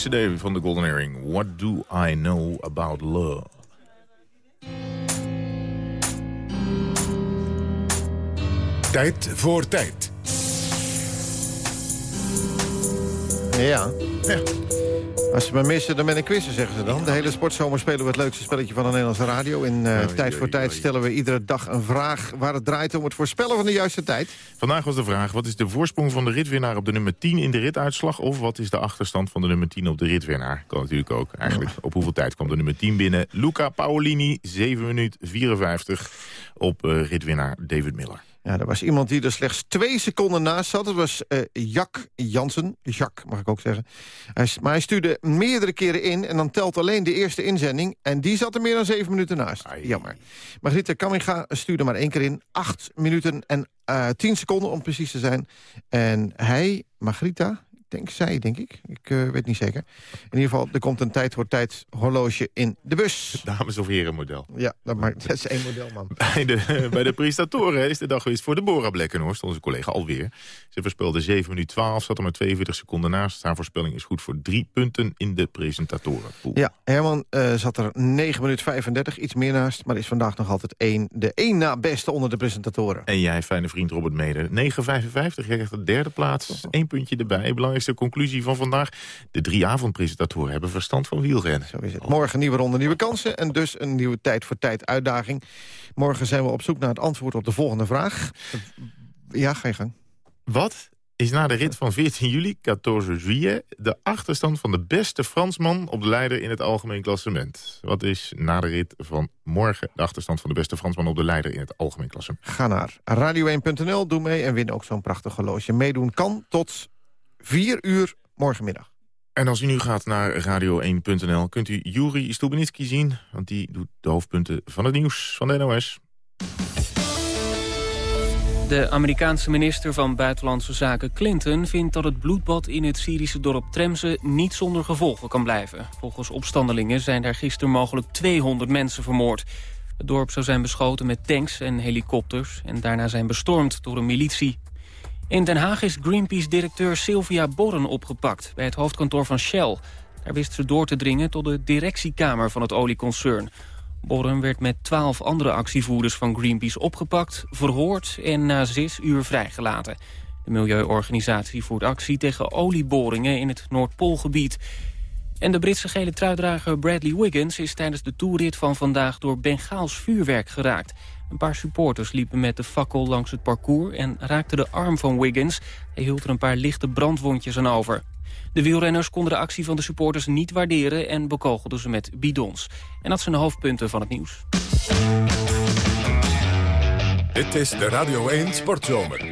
Cd van de Golden Earring. What do I know about love? Tijd voor tijd. Ja. Als ze me missen, dan ben ik quizzen, zeggen ze dan. De hele sportzomer spelen we het leukste spelletje van de Nederlandse radio. In eh, Tijd voor Tijd stellen we iedere dag een vraag... waar het draait om het voorspellen van de juiste tijd. Vandaag was de vraag, wat is de voorsprong van de ritwinnaar op de nummer 10 in de rituitslag? Of wat is de achterstand van de nummer 10 op de ritwinnaar? Kan natuurlijk ook. Eigenlijk, op hoeveel tijd kwam de nummer 10 binnen? Luca Paolini, 7 minuut 54 op eh, ritwinnaar David Miller. Ja, er was iemand die er slechts twee seconden naast zat. Dat was eh Jack Jansen. Jacques, mag ik ook zeggen. Hij, maar hij stuurde meerdere keren in en dan telt alleen de eerste inzending. En die zat er meer dan zeven minuten naast. Jammer. Margriete Kamminga stuurde maar één keer in. Acht minuten en eh tien seconden om precies te zijn. En hij, Margrita, denk zij, denk ik. Ik eh, weet niet zeker. In ieder geval, er komt een tijd voor tijd horloge in de bus. Dames of heren model. Ja, dat, maar, dat is één model, man. Bij de, bij de presentatoren is de dag geweest voor Deborah Blekkenhorst, onze collega alweer. Ze voorspelde 7 minuten 12, zat er maar 42 seconden naast. Haar voorspelling is goed voor drie punten in de presentatorenpool. Ja, Herman eh, zat er 9 minuten 35, iets meer naast... maar is vandaag nog altijd één, de één na beste onder de presentatoren. En jij, fijne vriend Robert Meder, 9,55. Jij krijgt de derde plaats. Eén puntje erbij. Belangrijkste conclusie van vandaag. De drie avondpresentatoren hebben verstand van wielrennen. Zo is het. Morgen nieuwe ronde, nieuwe kansen en dus een nieuwe tijd voor tijd uitdaging. Morgen zijn we op zoek naar het antwoord op de volgende vraag. Ja, ga je gang. Wat is na de rit van 14 juli, 14 juillet... de achterstand van de beste Fransman op de leider in het algemeen klassement. Wat is na de rit van morgen de achterstand van de beste Fransman op de leider in het algemeen klassement? Ga naar radio1.nl, doe mee en win ook zo'n prachtig horloge. Meedoen kan tot 4 uur morgenmiddag. En als u nu gaat naar radio1.nl kunt u Juri Stubenitski zien... want die doet de hoofdpunten van het nieuws van de NOS. De Amerikaanse minister van Buitenlandse Zaken Clinton vindt dat het bloedbad in het Syrische dorp Tremse niet zonder gevolgen kan blijven. Volgens opstandelingen zijn daar gisteren mogelijk 200 mensen vermoord. Het dorp zou zijn beschoten met tanks en helikopters en daarna zijn bestormd door een militie. In Den Haag is Greenpeace-directeur Sylvia Borren opgepakt bij het hoofdkantoor van Shell. Daar wist ze door te dringen tot de directiekamer van het olieconcern. Borren werd met twaalf andere actievoerders van Greenpeace opgepakt, verhoord en na zes uur vrijgelaten. De milieuorganisatie voert actie tegen olieboringen in het Noordpoolgebied. En de Britse gele truidrager Bradley Wiggins is tijdens de toerit van vandaag door Bengaals vuurwerk geraakt. Een paar supporters liepen met de fakkel langs het parcours en raakten de arm van Wiggins. Hij hield er een paar lichte brandwondjes aan over. De wielrenners konden de actie van de supporters niet waarderen... en bekogelden ze met bidons. En dat zijn de hoofdpunten van het nieuws. Dit is de Radio 1 Sportzomer.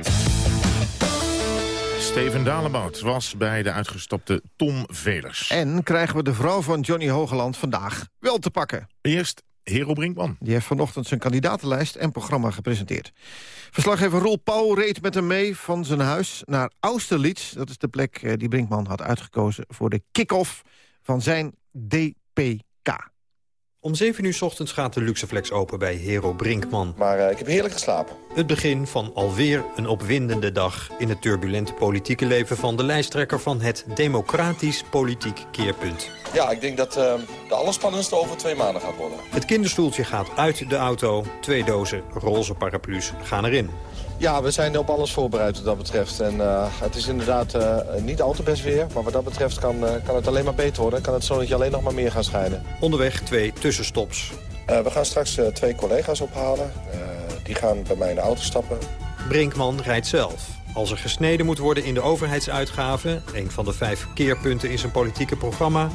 Steven Dalebout was bij de uitgestapte Tom Velers. En krijgen we de vrouw van Johnny Hogeland vandaag wel te pakken. Eerst Hero Brinkman. Die heeft vanochtend zijn kandidatenlijst en programma gepresenteerd. Verslaggever Roel Pauw reed met hem mee van zijn huis naar Austerlitz. Dat is de plek eh, die Brinkman had uitgekozen voor de kick-off van zijn DPK. Om 7 uur 's ochtends gaat de Luxeflex open bij Hero Brinkman. Maar eh, ik heb heerlijk geslapen. Het begin van alweer een opwindende dag... in het turbulente politieke leven van de lijsttrekker... van het Democratisch Politiek Keerpunt. Ja, ik denk dat eh, de allerspannendste over twee maanden gaat worden. Het kinderstoeltje gaat uit de auto. Twee dozen roze paraplu's gaan erin. Ja, we zijn op alles voorbereid wat dat betreft. En eh, het is inderdaad niet al te best weer. Maar wat dat betreft kan, kan het alleen maar beter worden. Kan het zonnetje alleen nog maar meer gaan schijnen. Onderweg twee tussenstops. Eh, we gaan straks eh, twee collega's ophalen. Eh, die gaan bij mij in de auto stappen. Brinkman rijdt zelf. Als er gesneden moet worden in de overheidsuitgaven... een van de vijf keerpunten in zijn politieke programma...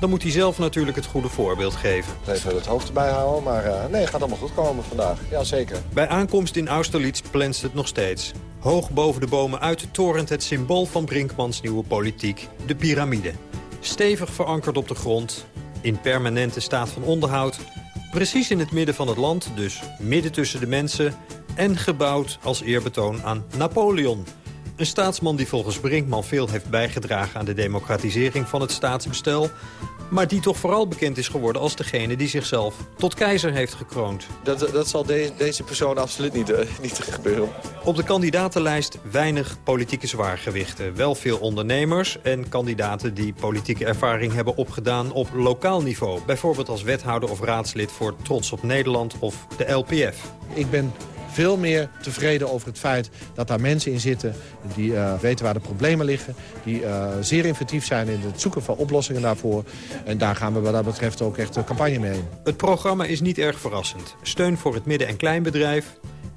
dan moet hij zelf natuurlijk het goede voorbeeld geven. Even het hoofd erbij houden. Maar eh, nee, het gaat allemaal goed komen vandaag. Ja, zeker. Bij aankomst in Austerlitz plenst het nog steeds. Hoog boven de bomen uit torent het symbool van Brinkmans nieuwe politiek, de piramide. Stevig verankerd op de grond, in permanente staat van onderhoud... precies in het midden van het land, dus midden tussen de mensen... en gebouwd als eerbetoon aan Napoleon... Een staatsman die volgens Brinkman veel heeft bijgedragen aan de democratisering van het staatsbestel... maar die toch vooral bekend is geworden als degene die zichzelf tot keizer heeft gekroond. Dat, dat zal de- deze persoon absoluut niet, eh, niet gebeuren. Op de kandidatenlijst weinig politieke zwaargewichten. Wel veel ondernemers en kandidaten die politieke ervaring hebben opgedaan op lokaal niveau. Bijvoorbeeld als wethouder of raadslid voor Trots op Nederland of de LPF. Ik ben veel meer tevreden over het feit dat daar mensen in zitten... die eh, weten waar de problemen liggen, die eh, zeer inventief zijn in het zoeken van oplossingen daarvoor. En daar gaan we wat dat betreft ook echt een campagne mee. Het programma is niet erg verrassend. Steun voor het midden- en kleinbedrijf,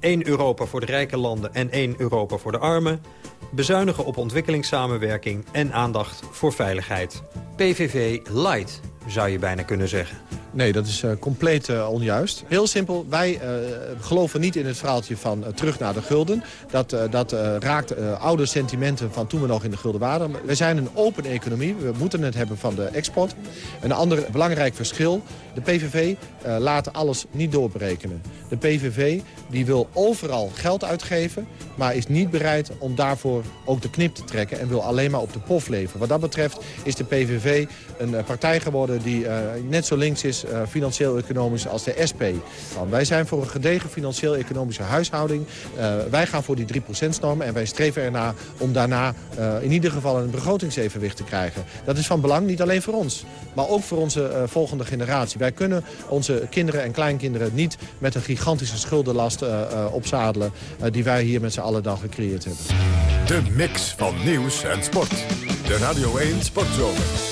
1 Europa voor de rijke landen en 1 Europa voor de armen... bezuinigen op ontwikkelingssamenwerking en aandacht voor veiligheid. PVV light, zou je bijna kunnen zeggen. Nee, dat is eh, compleet eh, onjuist. Heel simpel, wij eh, geloven niet in het verhaaltje van terug naar de gulden. Dat, dat raakt oude sentimenten van toen we nog in de gulden waren. We zijn een open economie, we moeten het hebben van de export. Een ander belangrijk verschil, de PVV laat alles niet doorberekenen. De PVV die wil overal geld uitgeven, maar is niet bereid om daarvoor ook de knip te trekken... en wil alleen maar op de pof leven. Wat dat betreft is de PVV een partij geworden die eh, net zo links is, eh, financieel-economisch, als de SP. Nou, wij zijn voor een gedegen financieel-economische huishouding. Eh, wij gaan voor die 3%-norm en wij streven ernaar om daarna in ieder geval een begrotingsevenwicht te krijgen. Dat is van belang, niet alleen voor ons, maar ook voor onze volgende generatie. Wij kunnen onze kinderen en kleinkinderen niet met een gigantische schuldenlast opzadelen... die wij hier met z'n allen dan gecreëerd hebben. De mix van nieuws en sport. De Radio 1 Sportzomer.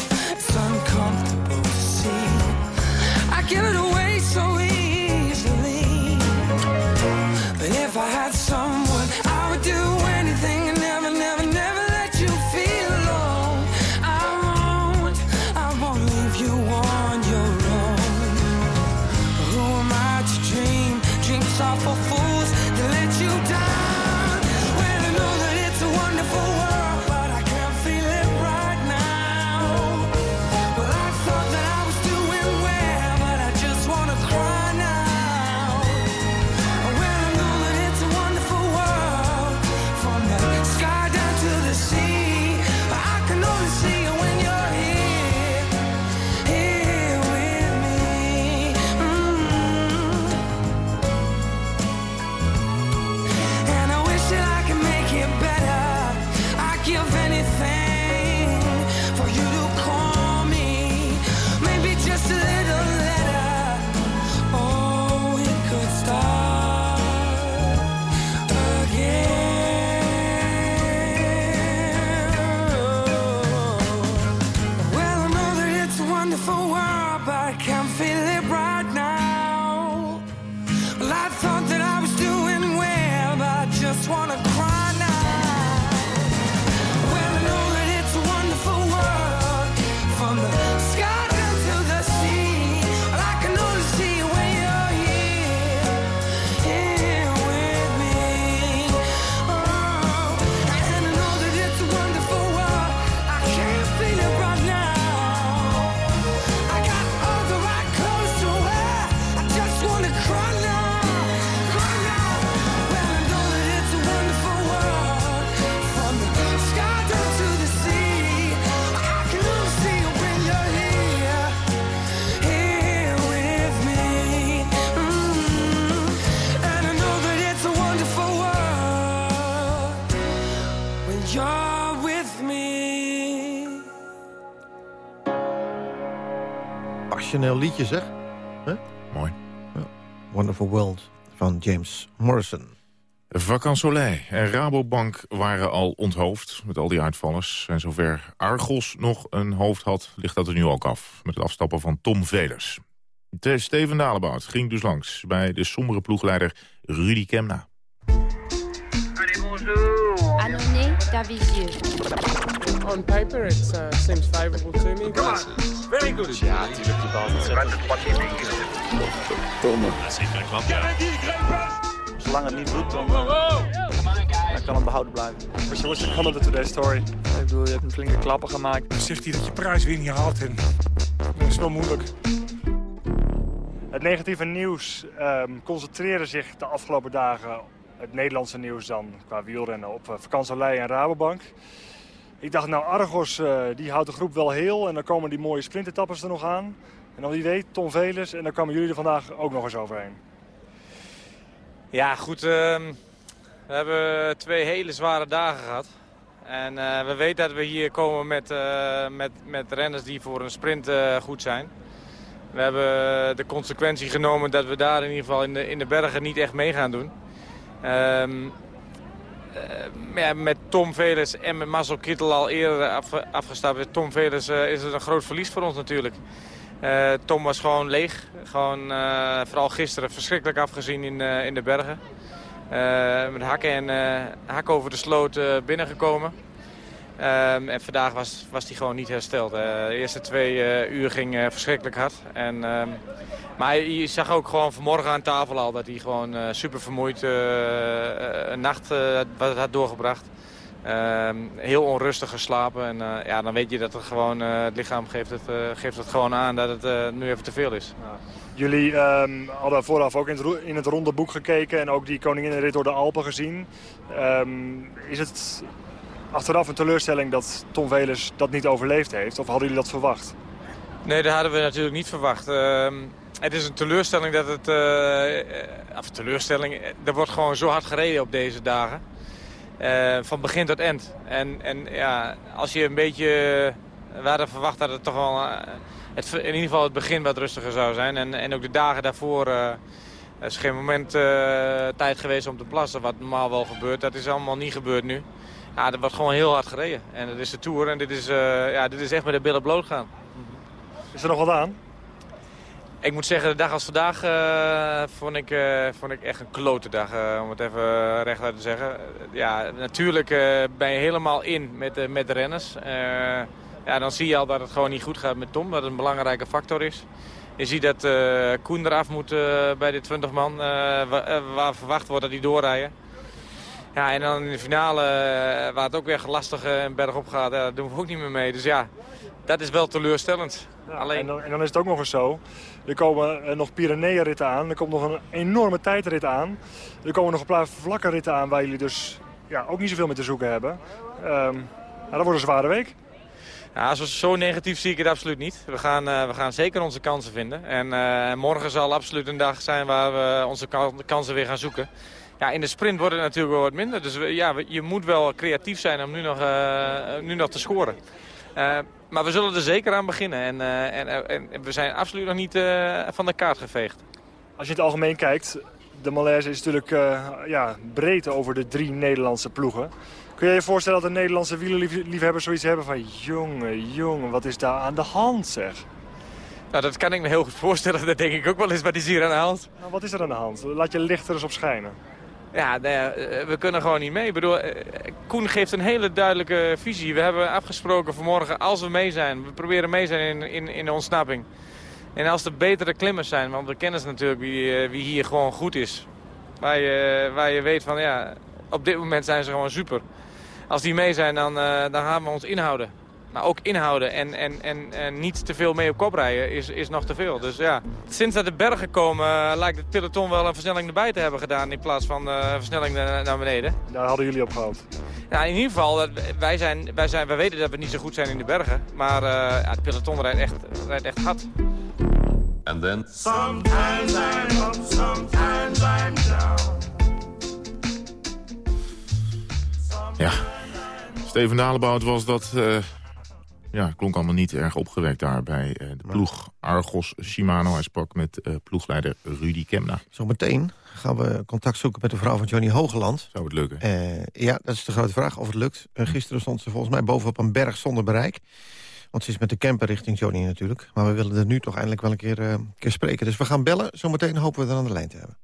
Passioneel liedje, zeg. Huh? Mooi. Ja. Wonderful World van James Morrison. Vacansoleil en Rabobank waren al onthoofd met al die uitvallers. En zover Argos nog een hoofd had, ligt dat er nu ook af. Met het afstappen van Tom Velers. De Steven Dalebout ging dus langs bij de sombere ploegleider Rudy Kemna. Annonay Davivieux. On paper, it uh, seems favorable to me. Come on. Very good. Ja, natuurlijk die bal Verdomme. Dat is een klap, ja. Zolang het niet doet, dan, uh, dan kan het behouden blijven. What's your, what's your comment to today's story? Ik bedoel, je hebt een flinke klappen gemaakt. Dan zegt hij dat je prijswinning haalt en dat is wel moeilijk. Het negatieve nieuws ehm concentreerde zich de afgelopen dagen, het Nederlandse nieuws dan, qua wielrennen, op uh, vakantielei en Rabobank. Ik dacht, nou Argos, eh, die houdt de groep wel heel en dan komen die mooie sprintetappers er nog aan. En dan wie weet, Tom Velers en dan kwamen jullie er vandaag ook nog eens overheen. Ja, goed. ehm, we hebben twee hele zware dagen gehad. En eh, we weten dat we hier komen met, eh, met, met renners die voor een sprint goed zijn. We hebben de consequentie genomen dat we daar in ieder geval in de, in de bergen niet echt mee gaan doen. Ehm, eh, ja, met Tom Velers en met Marcel Kittel al eerder af, afgestapt. Tom Velers eh, is het een groot verlies voor ons natuurlijk. Eh, Tom was gewoon leeg. Gewoon, eh, vooral gisteren verschrikkelijk afgezien in, eh, in de bergen. Eh, met hakken en eh, hakken over de sloot eh, binnengekomen. Ehm, en vandaag was, was gewoon niet hersteld. Eh, de eerste twee eh, uur ging eh, verschrikkelijk hard. En, ehm, maar je zag ook gewoon vanmorgen aan tafel al dat hij gewoon super vermoeid een nacht eh, had- doorgebracht. Ehm, heel onrustig geslapen. En ja, dan weet je dat het, gewoon, het lichaam geeft het, geeft het gewoon aan dat het nu even te veel is. Jullie hadden vooraf ook in het, in ronde boek gekeken en ook die koninginnenrit door de Alpen gezien. Is het achteraf een teleurstelling dat Tom Velers dat niet overleefd heeft? Of hadden jullie dat verwacht? Nee, dat hadden we natuurlijk niet verwacht. Ehm, het is een teleurstelling dat het... of teleurstelling, er wordt gewoon zo hard gereden op deze dagen. Eh, van begin tot eind. En, en ja, als je een beetje... We hadden verwacht dat het toch wel... eh, het, in ieder geval het begin wat rustiger zou zijn. En, en ook de dagen daarvoor... is geen moment tijd geweest om te plassen, wat normaal wel gebeurt. Dat is allemaal niet gebeurd nu. Ja, er wordt gewoon heel hard gereden. En dat is de Tour en dit is, eh, ja, dit is echt met de billen bloot gaan. Is er nog wat aan? Ik moet zeggen, de dag als vandaag eh, vond, ik, eh, vond ik echt een klote dag, om het even rechtuit te zeggen. ja, natuurlijk ben je helemaal in met, de- met de renners. Ja, dan zie je al dat het gewoon niet goed gaat met Tom, dat het een belangrijke factor is. Je ziet dat Koen eraf moet bij de 20 man, wa- waar verwacht wordt dat hij doorrijden. Ja, en dan in de finale, eh, waar het ook weer lastig eh, en bergop gaat, ja, daar doen we ook niet meer mee. Dus ja, dat is wel teleurstellend. Alleen... En, dan, en dan is het ook nog eens zo. Er komen eh, nog Pyreneeënritten aan. Er komt nog een enorme tijdrit aan. Er komen nog een paar vlakke ritten aan waar jullie dus ja, ook niet zoveel mee te zoeken hebben. Ehm nou, dat wordt een zware week. Ja, zo, zo negatief zie ik het absoluut niet. We gaan, we gaan zeker onze kansen vinden. En morgen zal absoluut een dag zijn waar we onze kan- kansen weer gaan zoeken. Ja, in de sprint wordt het natuurlijk wel wat minder. Dus ja, je moet wel creatief zijn om nu nog, eh, nu nog te scoren. Eh, maar we zullen er zeker aan beginnen. En, eh, en, en we zijn absoluut nog niet eh, van de kaart geveegd. Als je in het algemeen kijkt, de malaise is natuurlijk eh, ja, breed over de drie Nederlandse ploegen. Kun je je voorstellen dat de Nederlandse wielerliefhebbers zoiets hebben van... jongen, jongen, wat is daar aan de hand, zeg? Nou, dat kan ik me heel goed voorstellen. Dat denk ik ook wel eens. Wat is hier aan de hand? Nou, wat is er aan de hand? Laat je licht er eens op schijnen. Ja, eh, we kunnen gewoon niet mee. Ik bedoel, eh, Koen geeft een hele duidelijke visie. We hebben afgesproken vanmorgen, als we mee zijn, we proberen mee zijn in, in, in de ontsnapping. En als er betere klimmers zijn, want we kennen ze natuurlijk wie, eh, wie hier gewoon goed is. Waar je, waar je weet van, ja, op dit moment zijn ze gewoon super. Als die mee zijn, dan, dan gaan we ons inhouden. Maar ook inhouden en, en, en, en niet te veel mee op kop rijden is, is nog te veel. Dus ja, sinds dat de bergen komen eh, lijkt het peloton wel een versnelling erbij te hebben gedaan... in plaats van eh, een versnelling naar, naar beneden. Daar hadden jullie op gehoopt. Ja, in ieder geval, dat- wij, zijn, wij, zijn, wij weten dat we niet zo goed zijn in de bergen. Maar eh, ja, het peloton rijdt echt, rijdt echt hard. And then... Sometimes I'm up, sometimes I'm down. Ja, Steven Dalebout was dat... eh, ja, klonk allemaal niet erg opgewekt daar bij eh, de ploeg Argos Shimano. Hij sprak met eh, ploegleider Rudy Kemna. Zometeen gaan we contact zoeken met de vrouw van Johnny Hogeland. Zou het lukken? Eh, ja, dat is de grote vraag of het lukt. Gisteren stond ze volgens mij bovenop een berg zonder bereik. Want ze is met de camper richting Johnny natuurlijk. Maar we willen er nu toch eindelijk wel een keer, keer spreken. Dus we gaan bellen. Zometeen hopen we er aan de lijn te hebben.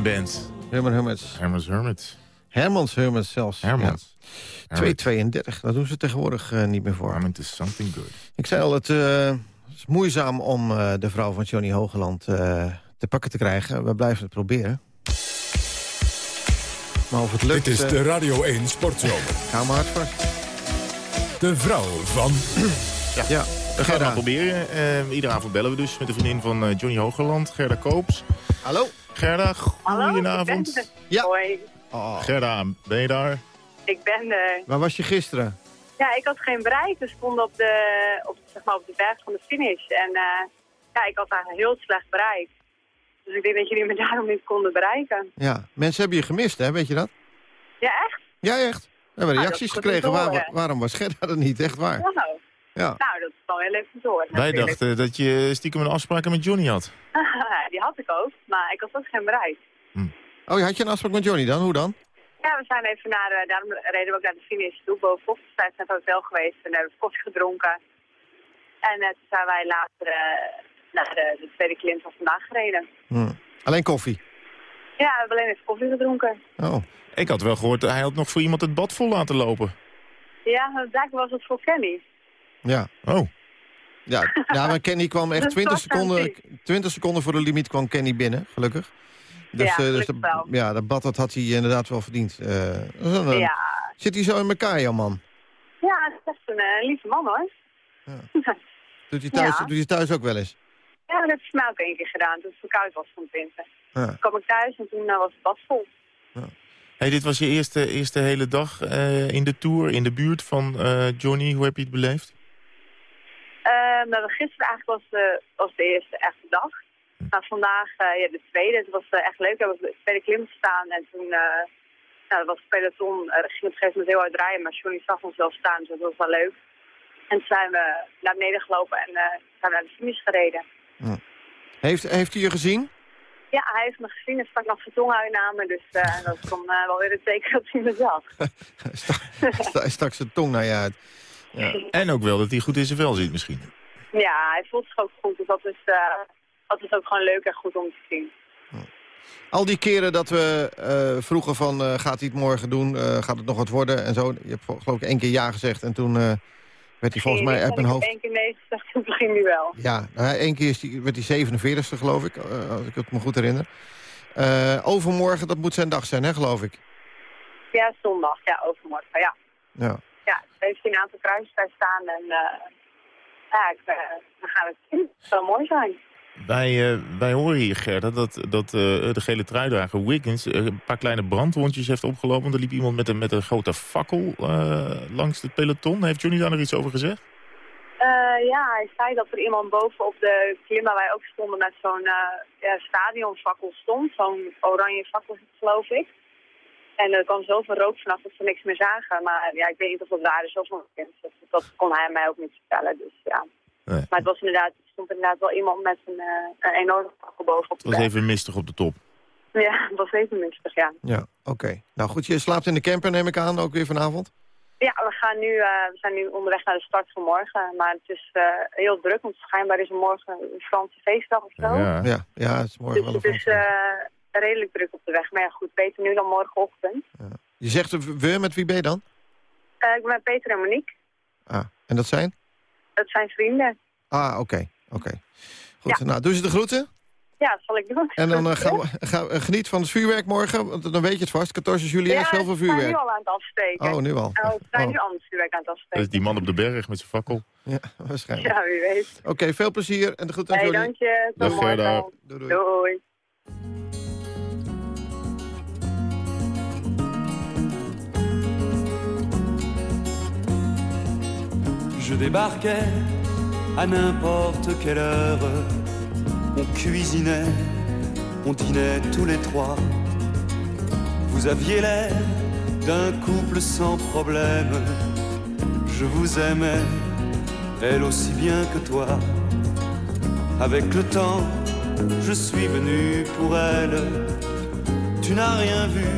Een band. Herman Hermits. Hermans Hermits. Hermans Hermits zelfs. Hermans. Ja. 2,32. Dat doen ze tegenwoordig eh, niet meer voor. Herman is something good. Ik zei al, het eh, is moeizaam om eh, de vrouw van Johnny Hogeland eh, te pakken te krijgen. We blijven het proberen. Maar of het lukt... Dit is de Radio 1 Sportzomer. Hou maar hard vast. De vrouw van... Ja, ja. We gaan het maar proberen. Eh, iedere avond bellen we dus met de vriendin van eh, Johnny Hogerland, Gerda Koops. Hallo. Gerda, goedenavond. er. Ja. Hoi, Gerda, ben je daar? ik ben er. Waar was je gisteren? Ja, ik had geen bereik. We stonden op de, op, zeg maar op de berg van de finish. En eh, ja, ik had daar een heel slecht bereik. Dus ik denk dat jullie me daarom niet konden bereiken. Ja, mensen hebben je gemist, hè? Weet je dat? Ja, echt? Ja, echt. We hebben Ah, reacties gekregen. Waar- waarom was Gerda er niet? Echt waar. Nou, Ja. nou, dat is wel heel even te horen. Wij dachten dat je stiekem een afspraak met Johnny had. Die had ik ook, maar ik had ook geen bereik. Oh, je had je een afspraak met Johnny dan? Hoe dan? Ja, we zijn even naar, eh, daarom reden we ook naar de finish toe bovenop. We zijn naar het hotel geweest en hebben koffie gedronken. En eh, toen zijn wij later eh, naar de, de tweede klim van vandaag gereden. Hm. Alleen koffie. Ja, we hebben alleen even koffie gedronken. Oh. Ik had wel gehoord, hij had nog voor iemand het bad vol laten lopen. Ja, maar blijkbaar was het voor Kenny. Ja. Oh. Ja, ja maar Kenny kwam echt Dat 20 was aan seconden, 20 seconden voor de limiet kwam Kenny binnen, gelukkig. Dus, Ja, eh, dus wel. ja, dat bad dat had hij inderdaad wel verdiend. Eh, Ja. Zit hij zo in elkaar, jouw man? Ja, het is echt een eh, lieve man hoor. Doet hij, thuis, Ja. doet hij thuis ook wel eens? Ja, dat heeft mij ook één keer gedaan toen het verkoud was van het winter. Ja. Toen kwam ik thuis en toen was het bad vol. Hey, dit was je eerste, eerste hele dag eh, in de tour, in de buurt van eh, Johnny. Hoe heb je het beleefd? Eh, nou, gisteren eigenlijk was, de was de eerste echte dag. Maar vandaag eh, ja, de tweede. Het was eh, echt leuk. We hebben op de tweede klim gestaan en toen eh nou, dat was het peloton. eh, dat ging op een gegeven moment heel hard draaien, maar Johnny zag ons wel staan, dus dat was wel leuk. En toen zijn we naar beneden gelopen en eh, zijn we naar de finish gereden. Heeft, heeft hij je gezien? Ja, hij heeft me gezien en stak nog zijn tong uit naar me, dus eh, dat dan eh, wel weer het teken dat hij me zag. Hij stak zijn tong naar je uit. Ja. En ook wel dat hij goed in zijn vel zit misschien. Ja, hij voelt zich ook goed, dus dat is, eh, dat is ook gewoon leuk en goed om te zien. Al die keren dat we eh, vroegen van eh, gaat hij het morgen doen, eh, gaat het nog wat worden en zo. Je hebt geloof ik één keer ja gezegd en toen eh, werd hij volgens mij uit mijn hoofd... Ik heb één keer nee gezegd, toen begin nu wel. Ja, nou, één keer is die, werd hij 47ste geloof ik, als ik het me goed herinner. Eh, overmorgen, dat moet zijn dag zijn hè, geloof ik. Ja, zondag, ja, overmorgen, ja. Ja. Heeft hij een aantal kruisjes daar staan en eh, ja, ik, eh, we gaan het zien. Het zou mooi zijn. Wij, eh, wij horen hier, Gerda, dat, dat de gele truidrager Wiggins een paar kleine brandwondjes heeft opgelopen. Want er liep iemand met een, met een grote fakkel langs het peloton. Heeft Johnny daar nog iets over gezegd? Ja, hij zei dat er iemand boven op de klim waar wij ook stonden met zo'n ja, stadionfakkel stond. Zo'n oranje fakkel, geloof ik. En er kwam zoveel rook vanaf dat ze niks meer zagen. Maar ja, ik weet niet of dat waar is of niet. Dat, dat kon hij mij ook niet vertellen, dus ja. Nee. Maar het was inderdaad, er stond inderdaad wel iemand met een, eh, een enorme fakkel bovenop Het was even mistig op de top. Ja, het was even mistig, ja. Ja, oké. Nou goed, je slaapt in de camper neem ik aan, ook weer vanavond? Ja, we, gaan nu, eh, we zijn nu onderweg naar de start van morgen. Maar het is eh, heel druk, want schijnbaar is er morgen een Franse feestdag of zo. Ja, ja, ja het is morgen wel Dus een het is eh, redelijk druk op de weg. Maar ja, goed, beter nu dan morgenochtend. Je zegt we, met wie ben je dan? Eh, ik ben met Peter en Monique. Ah, en dat zijn? Dat zijn vrienden. Ah, oké, oké. Goed, nou, doe ze de groeten. Ja, dat zal ik doen. En dan eh, gaan we, gaan we- geniet van het vuurwerk morgen, want dan weet je het vast. 14 juli ja, is heel veel we zijn nu vuurwerk. al aan het afsteken. Oh, nu al. Nou, we zijn Oh. nu anders vuurwerk aan het Dat afsteken. is die man op de berg met zijn fakkel. Ja, waarschijnlijk. Ja, wie weet. Oké, veel plezier en de groeten aan Hey, jullie. dank je. Tot Dag, morgen. Gerda. Doei, doei. Je débarquais à n'importe quelle heure. On cuisinait, on dînait tous les trois. Vous aviez l'air d'un couple sans problème. Je vous aimais, elle aussi bien que toi. Avec le temps, je suis venu pour elle. Tu n'as rien vu,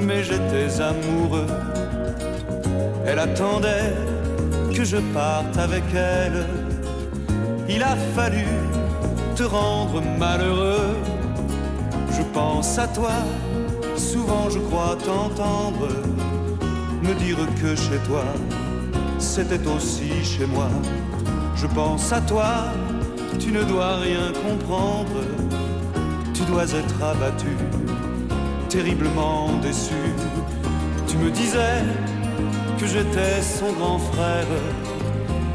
mais j'étais amoureux. Elle attendait que je parte avec elle. Il a fallu te rendre malheureux. Je pense à toi, souvent je crois t'entendre me dire que chez toi, c'était aussi chez moi. Je pense à toi, tu ne dois rien comprendre, tu dois être abattu, terriblement déçu. Tu me disais j'étais son grand frère,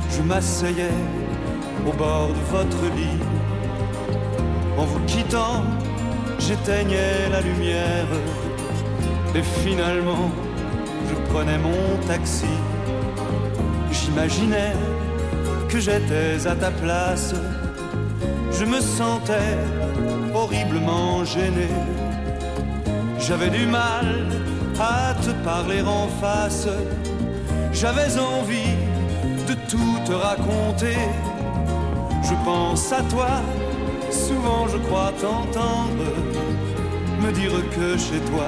je m'asseyais au bord de votre lit. En vous quittant, j'éteignais la lumière et finalement, je prenais mon taxi. J'imaginais que j'étais à ta place. Je me sentais horriblement gêné. J'avais du mal à te parler en face. J'avais envie de tout te raconter. Je pense à toi, souvent je crois t'entendre me dire que chez toi,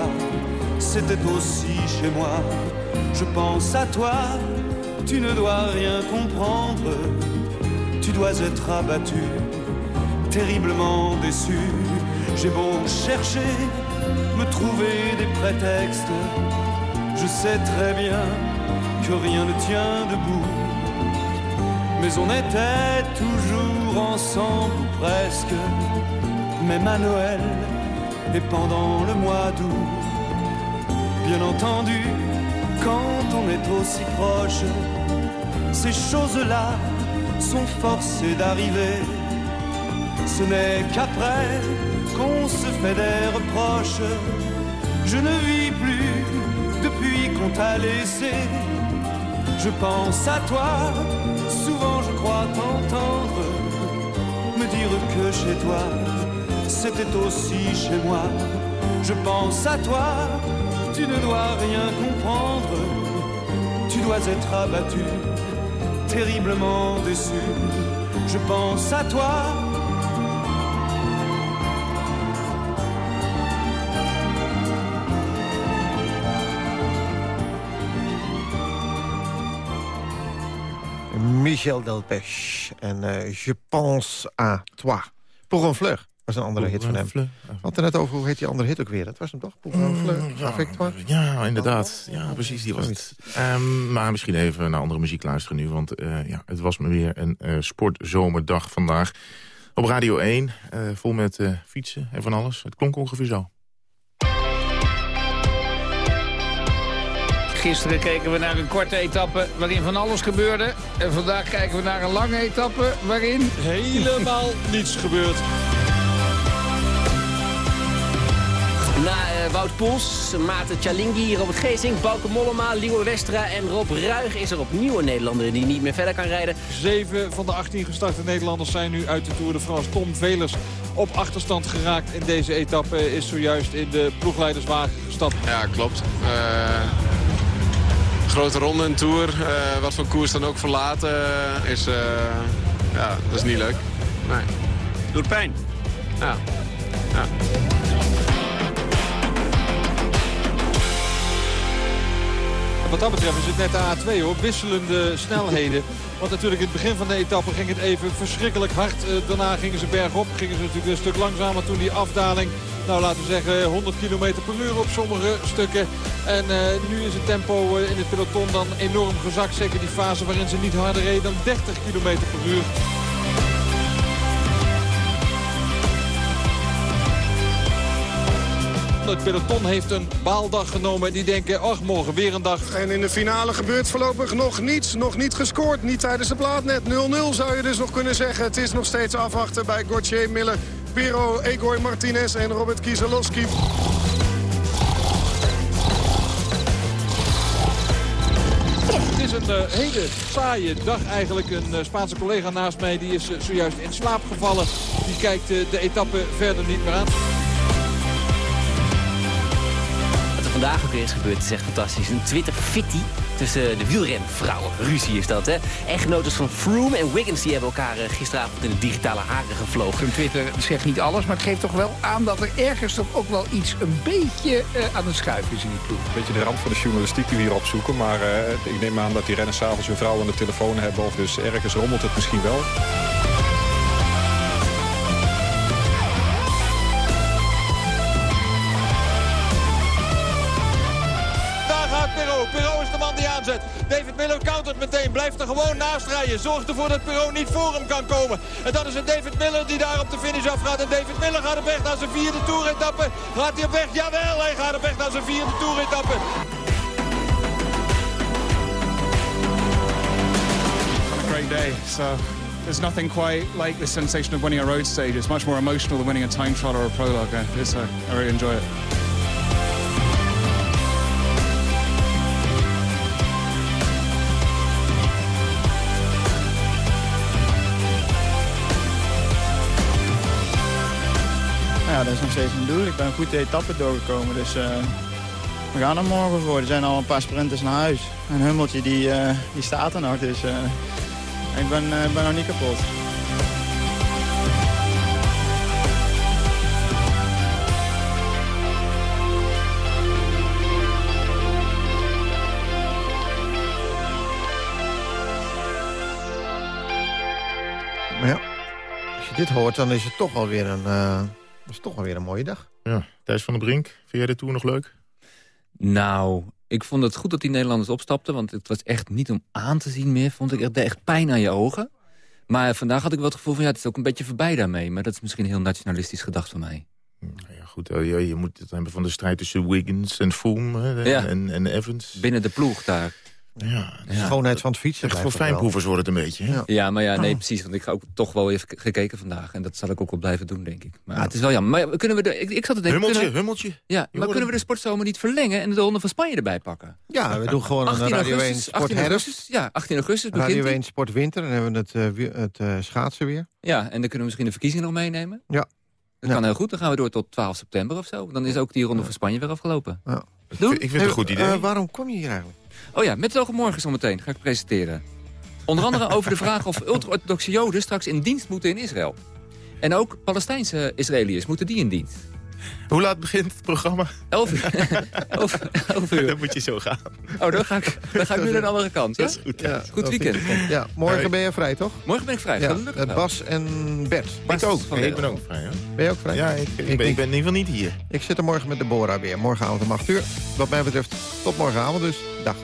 c'était aussi chez moi. Je pense à toi, tu ne dois rien comprendre. Tu dois être abattu, terriblement déçu. J'ai beau chercher, me trouver des prétextes. Je sais très bien rien ne tient debout. Mais on était toujours ensemble, presque, même à Noël et pendant le mois d'août. Bien entendu, quand on est aussi proche, ces choses-là sont forcées d'arriver. Ce n'est qu'après qu'on se fait des reproches. Je ne vis laissé. Je pense à toi, souvent je crois t'entendre me dire que chez toi, c'était aussi chez moi. Je pense à toi, tu ne dois rien comprendre. Tu dois être abattu, terriblement déçu. Je pense à toi. Michel Delpech en eh, Je pense à toi. Pour un fleur was een andere hit van hem. We hadden net over, hoe heet die andere hit ook weer? Dat was hem toch? Pour un fleur, avec toi? Ja, inderdaad. Ja, precies, die was het. Ehm, maar misschien even naar andere muziek luisteren nu. Want eh, ja, het was me weer een eh, sportzomerdag vandaag. Op Radio 1, eh, vol met fietsen en van alles. Het klonk ongeveer zo. Gisteren keken we naar een korte etappe waarin van alles gebeurde. En vandaag kijken we naar een lange etappe waarin... Helemaal niets gebeurt. Na eh, Wout Poels, Maarten Chalingi, Robert Geesink, Bauke Mollema, Liewe Westra en Rob Ruig... is er opnieuw een Nederlander die niet meer verder kan rijden. Zeven van de 18 gestarte Nederlanders zijn nu uit de Tour de France. Tom Velers op achterstand geraakt in deze etappe is zojuist in de ploegleiderswagen gestapt. Ja, klopt. Eh, grote ronde en Tour. eh, wat voor koers dan ook verlaten eh, is, eh, ja, dat is niet leuk. Nee. Doet pijn. Ja. ja. Wat dat betreft is het net de A2 hoor, wisselende snelheden. Want natuurlijk in het begin van de etappe ging het even verschrikkelijk hard. Daarna gingen ze bergop, gingen ze natuurlijk een stuk langzamer toen die afdaling. Nou laten we zeggen 100 km per uur op sommige stukken. En eh, nu is het tempo eh, in het peloton dan enorm gezakt. Zeker die fase waarin ze niet harder reden dan 30 km per uur. Het peloton heeft een baaldag genomen. En die denken, ach, morgen weer een dag. En in de finale gebeurt voorlopig nog niets. Nog niet gescoord. Niet tijdens de plaat net. 0-0 zou je dus nog kunnen zeggen. Het is nog steeds afwachten bij Gauthier Miller. Piro, Egor Martinez en Robert Kieselowski. Het is een eh, hele saaie dag eigenlijk. Een eh, Spaanse collega naast mij die is eh, zojuist in slaap gevallen. Die kijkt de etappe verder niet meer aan. Vandaag ook weer is gebeurd is echt fantastisch. Een Twitter-fitty tussen de wielrenvrouwen. Ruzie is dat, hè? Echtgenotes van Froome en Wiggins die hebben elkaar eh, gisteravond in de digitale haren gevlogen. Op Twitter zegt niet alles, maar het geeft toch wel aan dat er ergens toch ook wel iets een beetje eh, aan het schuiven is in die ploeg. beetje de rand van de journalistiek die we hier opzoeken. Maar eh, ik neem aan dat die renners s'avonds hun vrouw aan de telefoon hebben. Of dus ergens rommelt het misschien wel. David Miller countert meteen. Blijft er gewoon naast rijden. Zorgt ervoor dat Perrault niet voor hem kan komen. En dan is het David Miller die daar op de finish afgaat. En David Miller gaat op weg naar zijn vierde toeretappe. Gaat hij op weg? Jawel, hij gaat op weg naar zijn vierde toeretappe. a great day. So there's nothing quite like the sensation of winning a road stage. It's much more emotional than winning a time trial or a prologue. It's, uh, I really enjoy it. Dat is nog steeds een doel. Ik ben een goede etappe doorgekomen, dus eh, we gaan er morgen voor. Er zijn al een paar sprinters naar huis. En Hummeltje die, eh, die staat er nog, dus eh, ik ben, ben nog niet kapot. Maar ja, als je dit hoort, dan is het toch alweer een, eh, is toch alweer een mooie dag. Ja, Thijs van der Brink, vind jij de Tour nog leuk? Nou, ik vond het goed dat die Nederlanders opstapten... want het was echt niet om aan te zien meer. Vond ik echt, echt pijn aan je ogen. Maar vandaag had ik wel het gevoel van... ja, het is ook een beetje voorbij daarmee. Maar dat is misschien heel nationalistisch gedacht van mij. Ja, goed, eh, je, je moet het hebben van de strijd tussen Wiggins en Ja. en, en Evans. Binnen de ploeg daar. Ja, Schoonheid van het fietsen. Echt voor fijnproevers wordt het een beetje. hè? Ja, maar ja, nee, precies. Want ik ga ook toch wel even gekeken vandaag. En dat zal ik ook wel blijven doen, denk ik. Maar het is wel jammer. Maar kunnen we de, ik, ik zat te denken... Hummeltje, kunnen, hummeltje. Ja, maar kunnen we de sportzomer niet verlengen... en de Ronde van Spanje erbij pakken? Ja, we doen gewoon een 18 Radio 1 augustus, Sport 18 herfst. augustus, ja, 18 augustus begint Radio die. 1 Sport winter. Dan hebben we het, eh, wie- het eh, schaatsen weer. Ja, en dan kunnen we misschien de verkiezingen nog meenemen. Ja. Dat kan heel goed. Dan gaan we door tot 12 september of zo. Dan is ook die ronde van Spanje weer afgelopen. Ja. Doen? Ik vind het een goed idee. Eh, waarom kom je hier eigenlijk? Oh ja, met het oog op morgen zometeen ga ik presenteren. Onder andere over de vraag of ultra-orthodoxe joden straks in dienst moeten in Israël. En ook Palestijnse Israëliërs, moeten die in dienst? Hoe laat begint het programma? 11 uur. Elf- elf uur. Dan moet je zo gaan. Oh, dan ga ik, dan ga ik nu naar de andere kant. Ja? Dat is goed. Ja, Goed weekend. Ja, morgen ben je vrij, toch? Morgen ben ik vrij. Ja, met. Bas en Bert. Bas ik ook. van ik ben ook vrij. Hoor. Ben je ook vrij? Ja, ik, ik, ben, ik ben in ieder geval niet hier. Ik zit er morgen met Deborah weer. Morgenavond om 8 uur. Wat mij betreft tot morgenavond dus. Dag.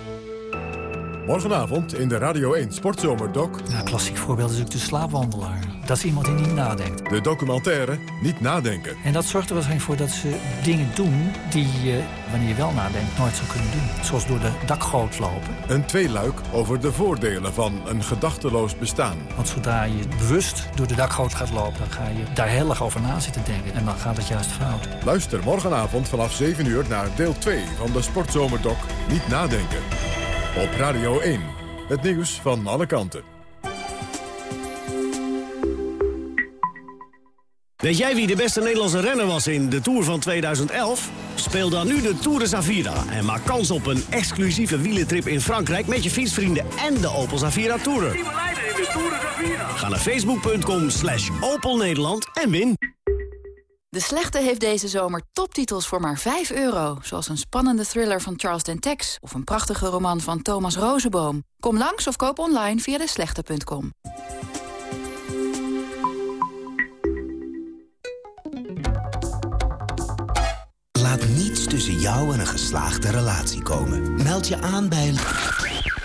Morgenavond in de Radio 1 Sportzomerdoc. Ja, klassiek voorbeeld is ook de slaapwandelaar. Dat is iemand die niet nadenkt. De documentaire Niet Nadenken. En dat zorgt er waarschijnlijk voor dat ze dingen doen die je, wanneer je wel nadenkt, nooit zou kunnen doen. Zoals door de dakgoot lopen. Een tweeluik over de voordelen van een gedachteloos bestaan. Want zodra je bewust door de dakgoot gaat lopen, dan ga je daar heel erg over na zitten denken. En dan gaat het juist fout. Luister morgenavond vanaf 7 uur naar deel 2 van de Sportzomerdoc Niet Nadenken. Op Radio 1. Het nieuws van alle kanten. Weet jij wie de beste Nederlandse renner was in de Tour van 2011? Speel dan nu de Tour de Zavira en maak kans op een exclusieve wielentrip in Frankrijk... met je fietsvrienden en de Opel Zavira Tourer. Ga naar facebook.com slash Opel Nederland en win. De Slechte heeft deze zomer toptitels voor maar 5 euro. Zoals een spannende thriller van Charles Dentex... of een prachtige roman van Thomas Rozenboom. Kom langs of koop online via deslechte.com. Laat niets tussen jou en een geslaagde relatie komen. Meld je aan bij...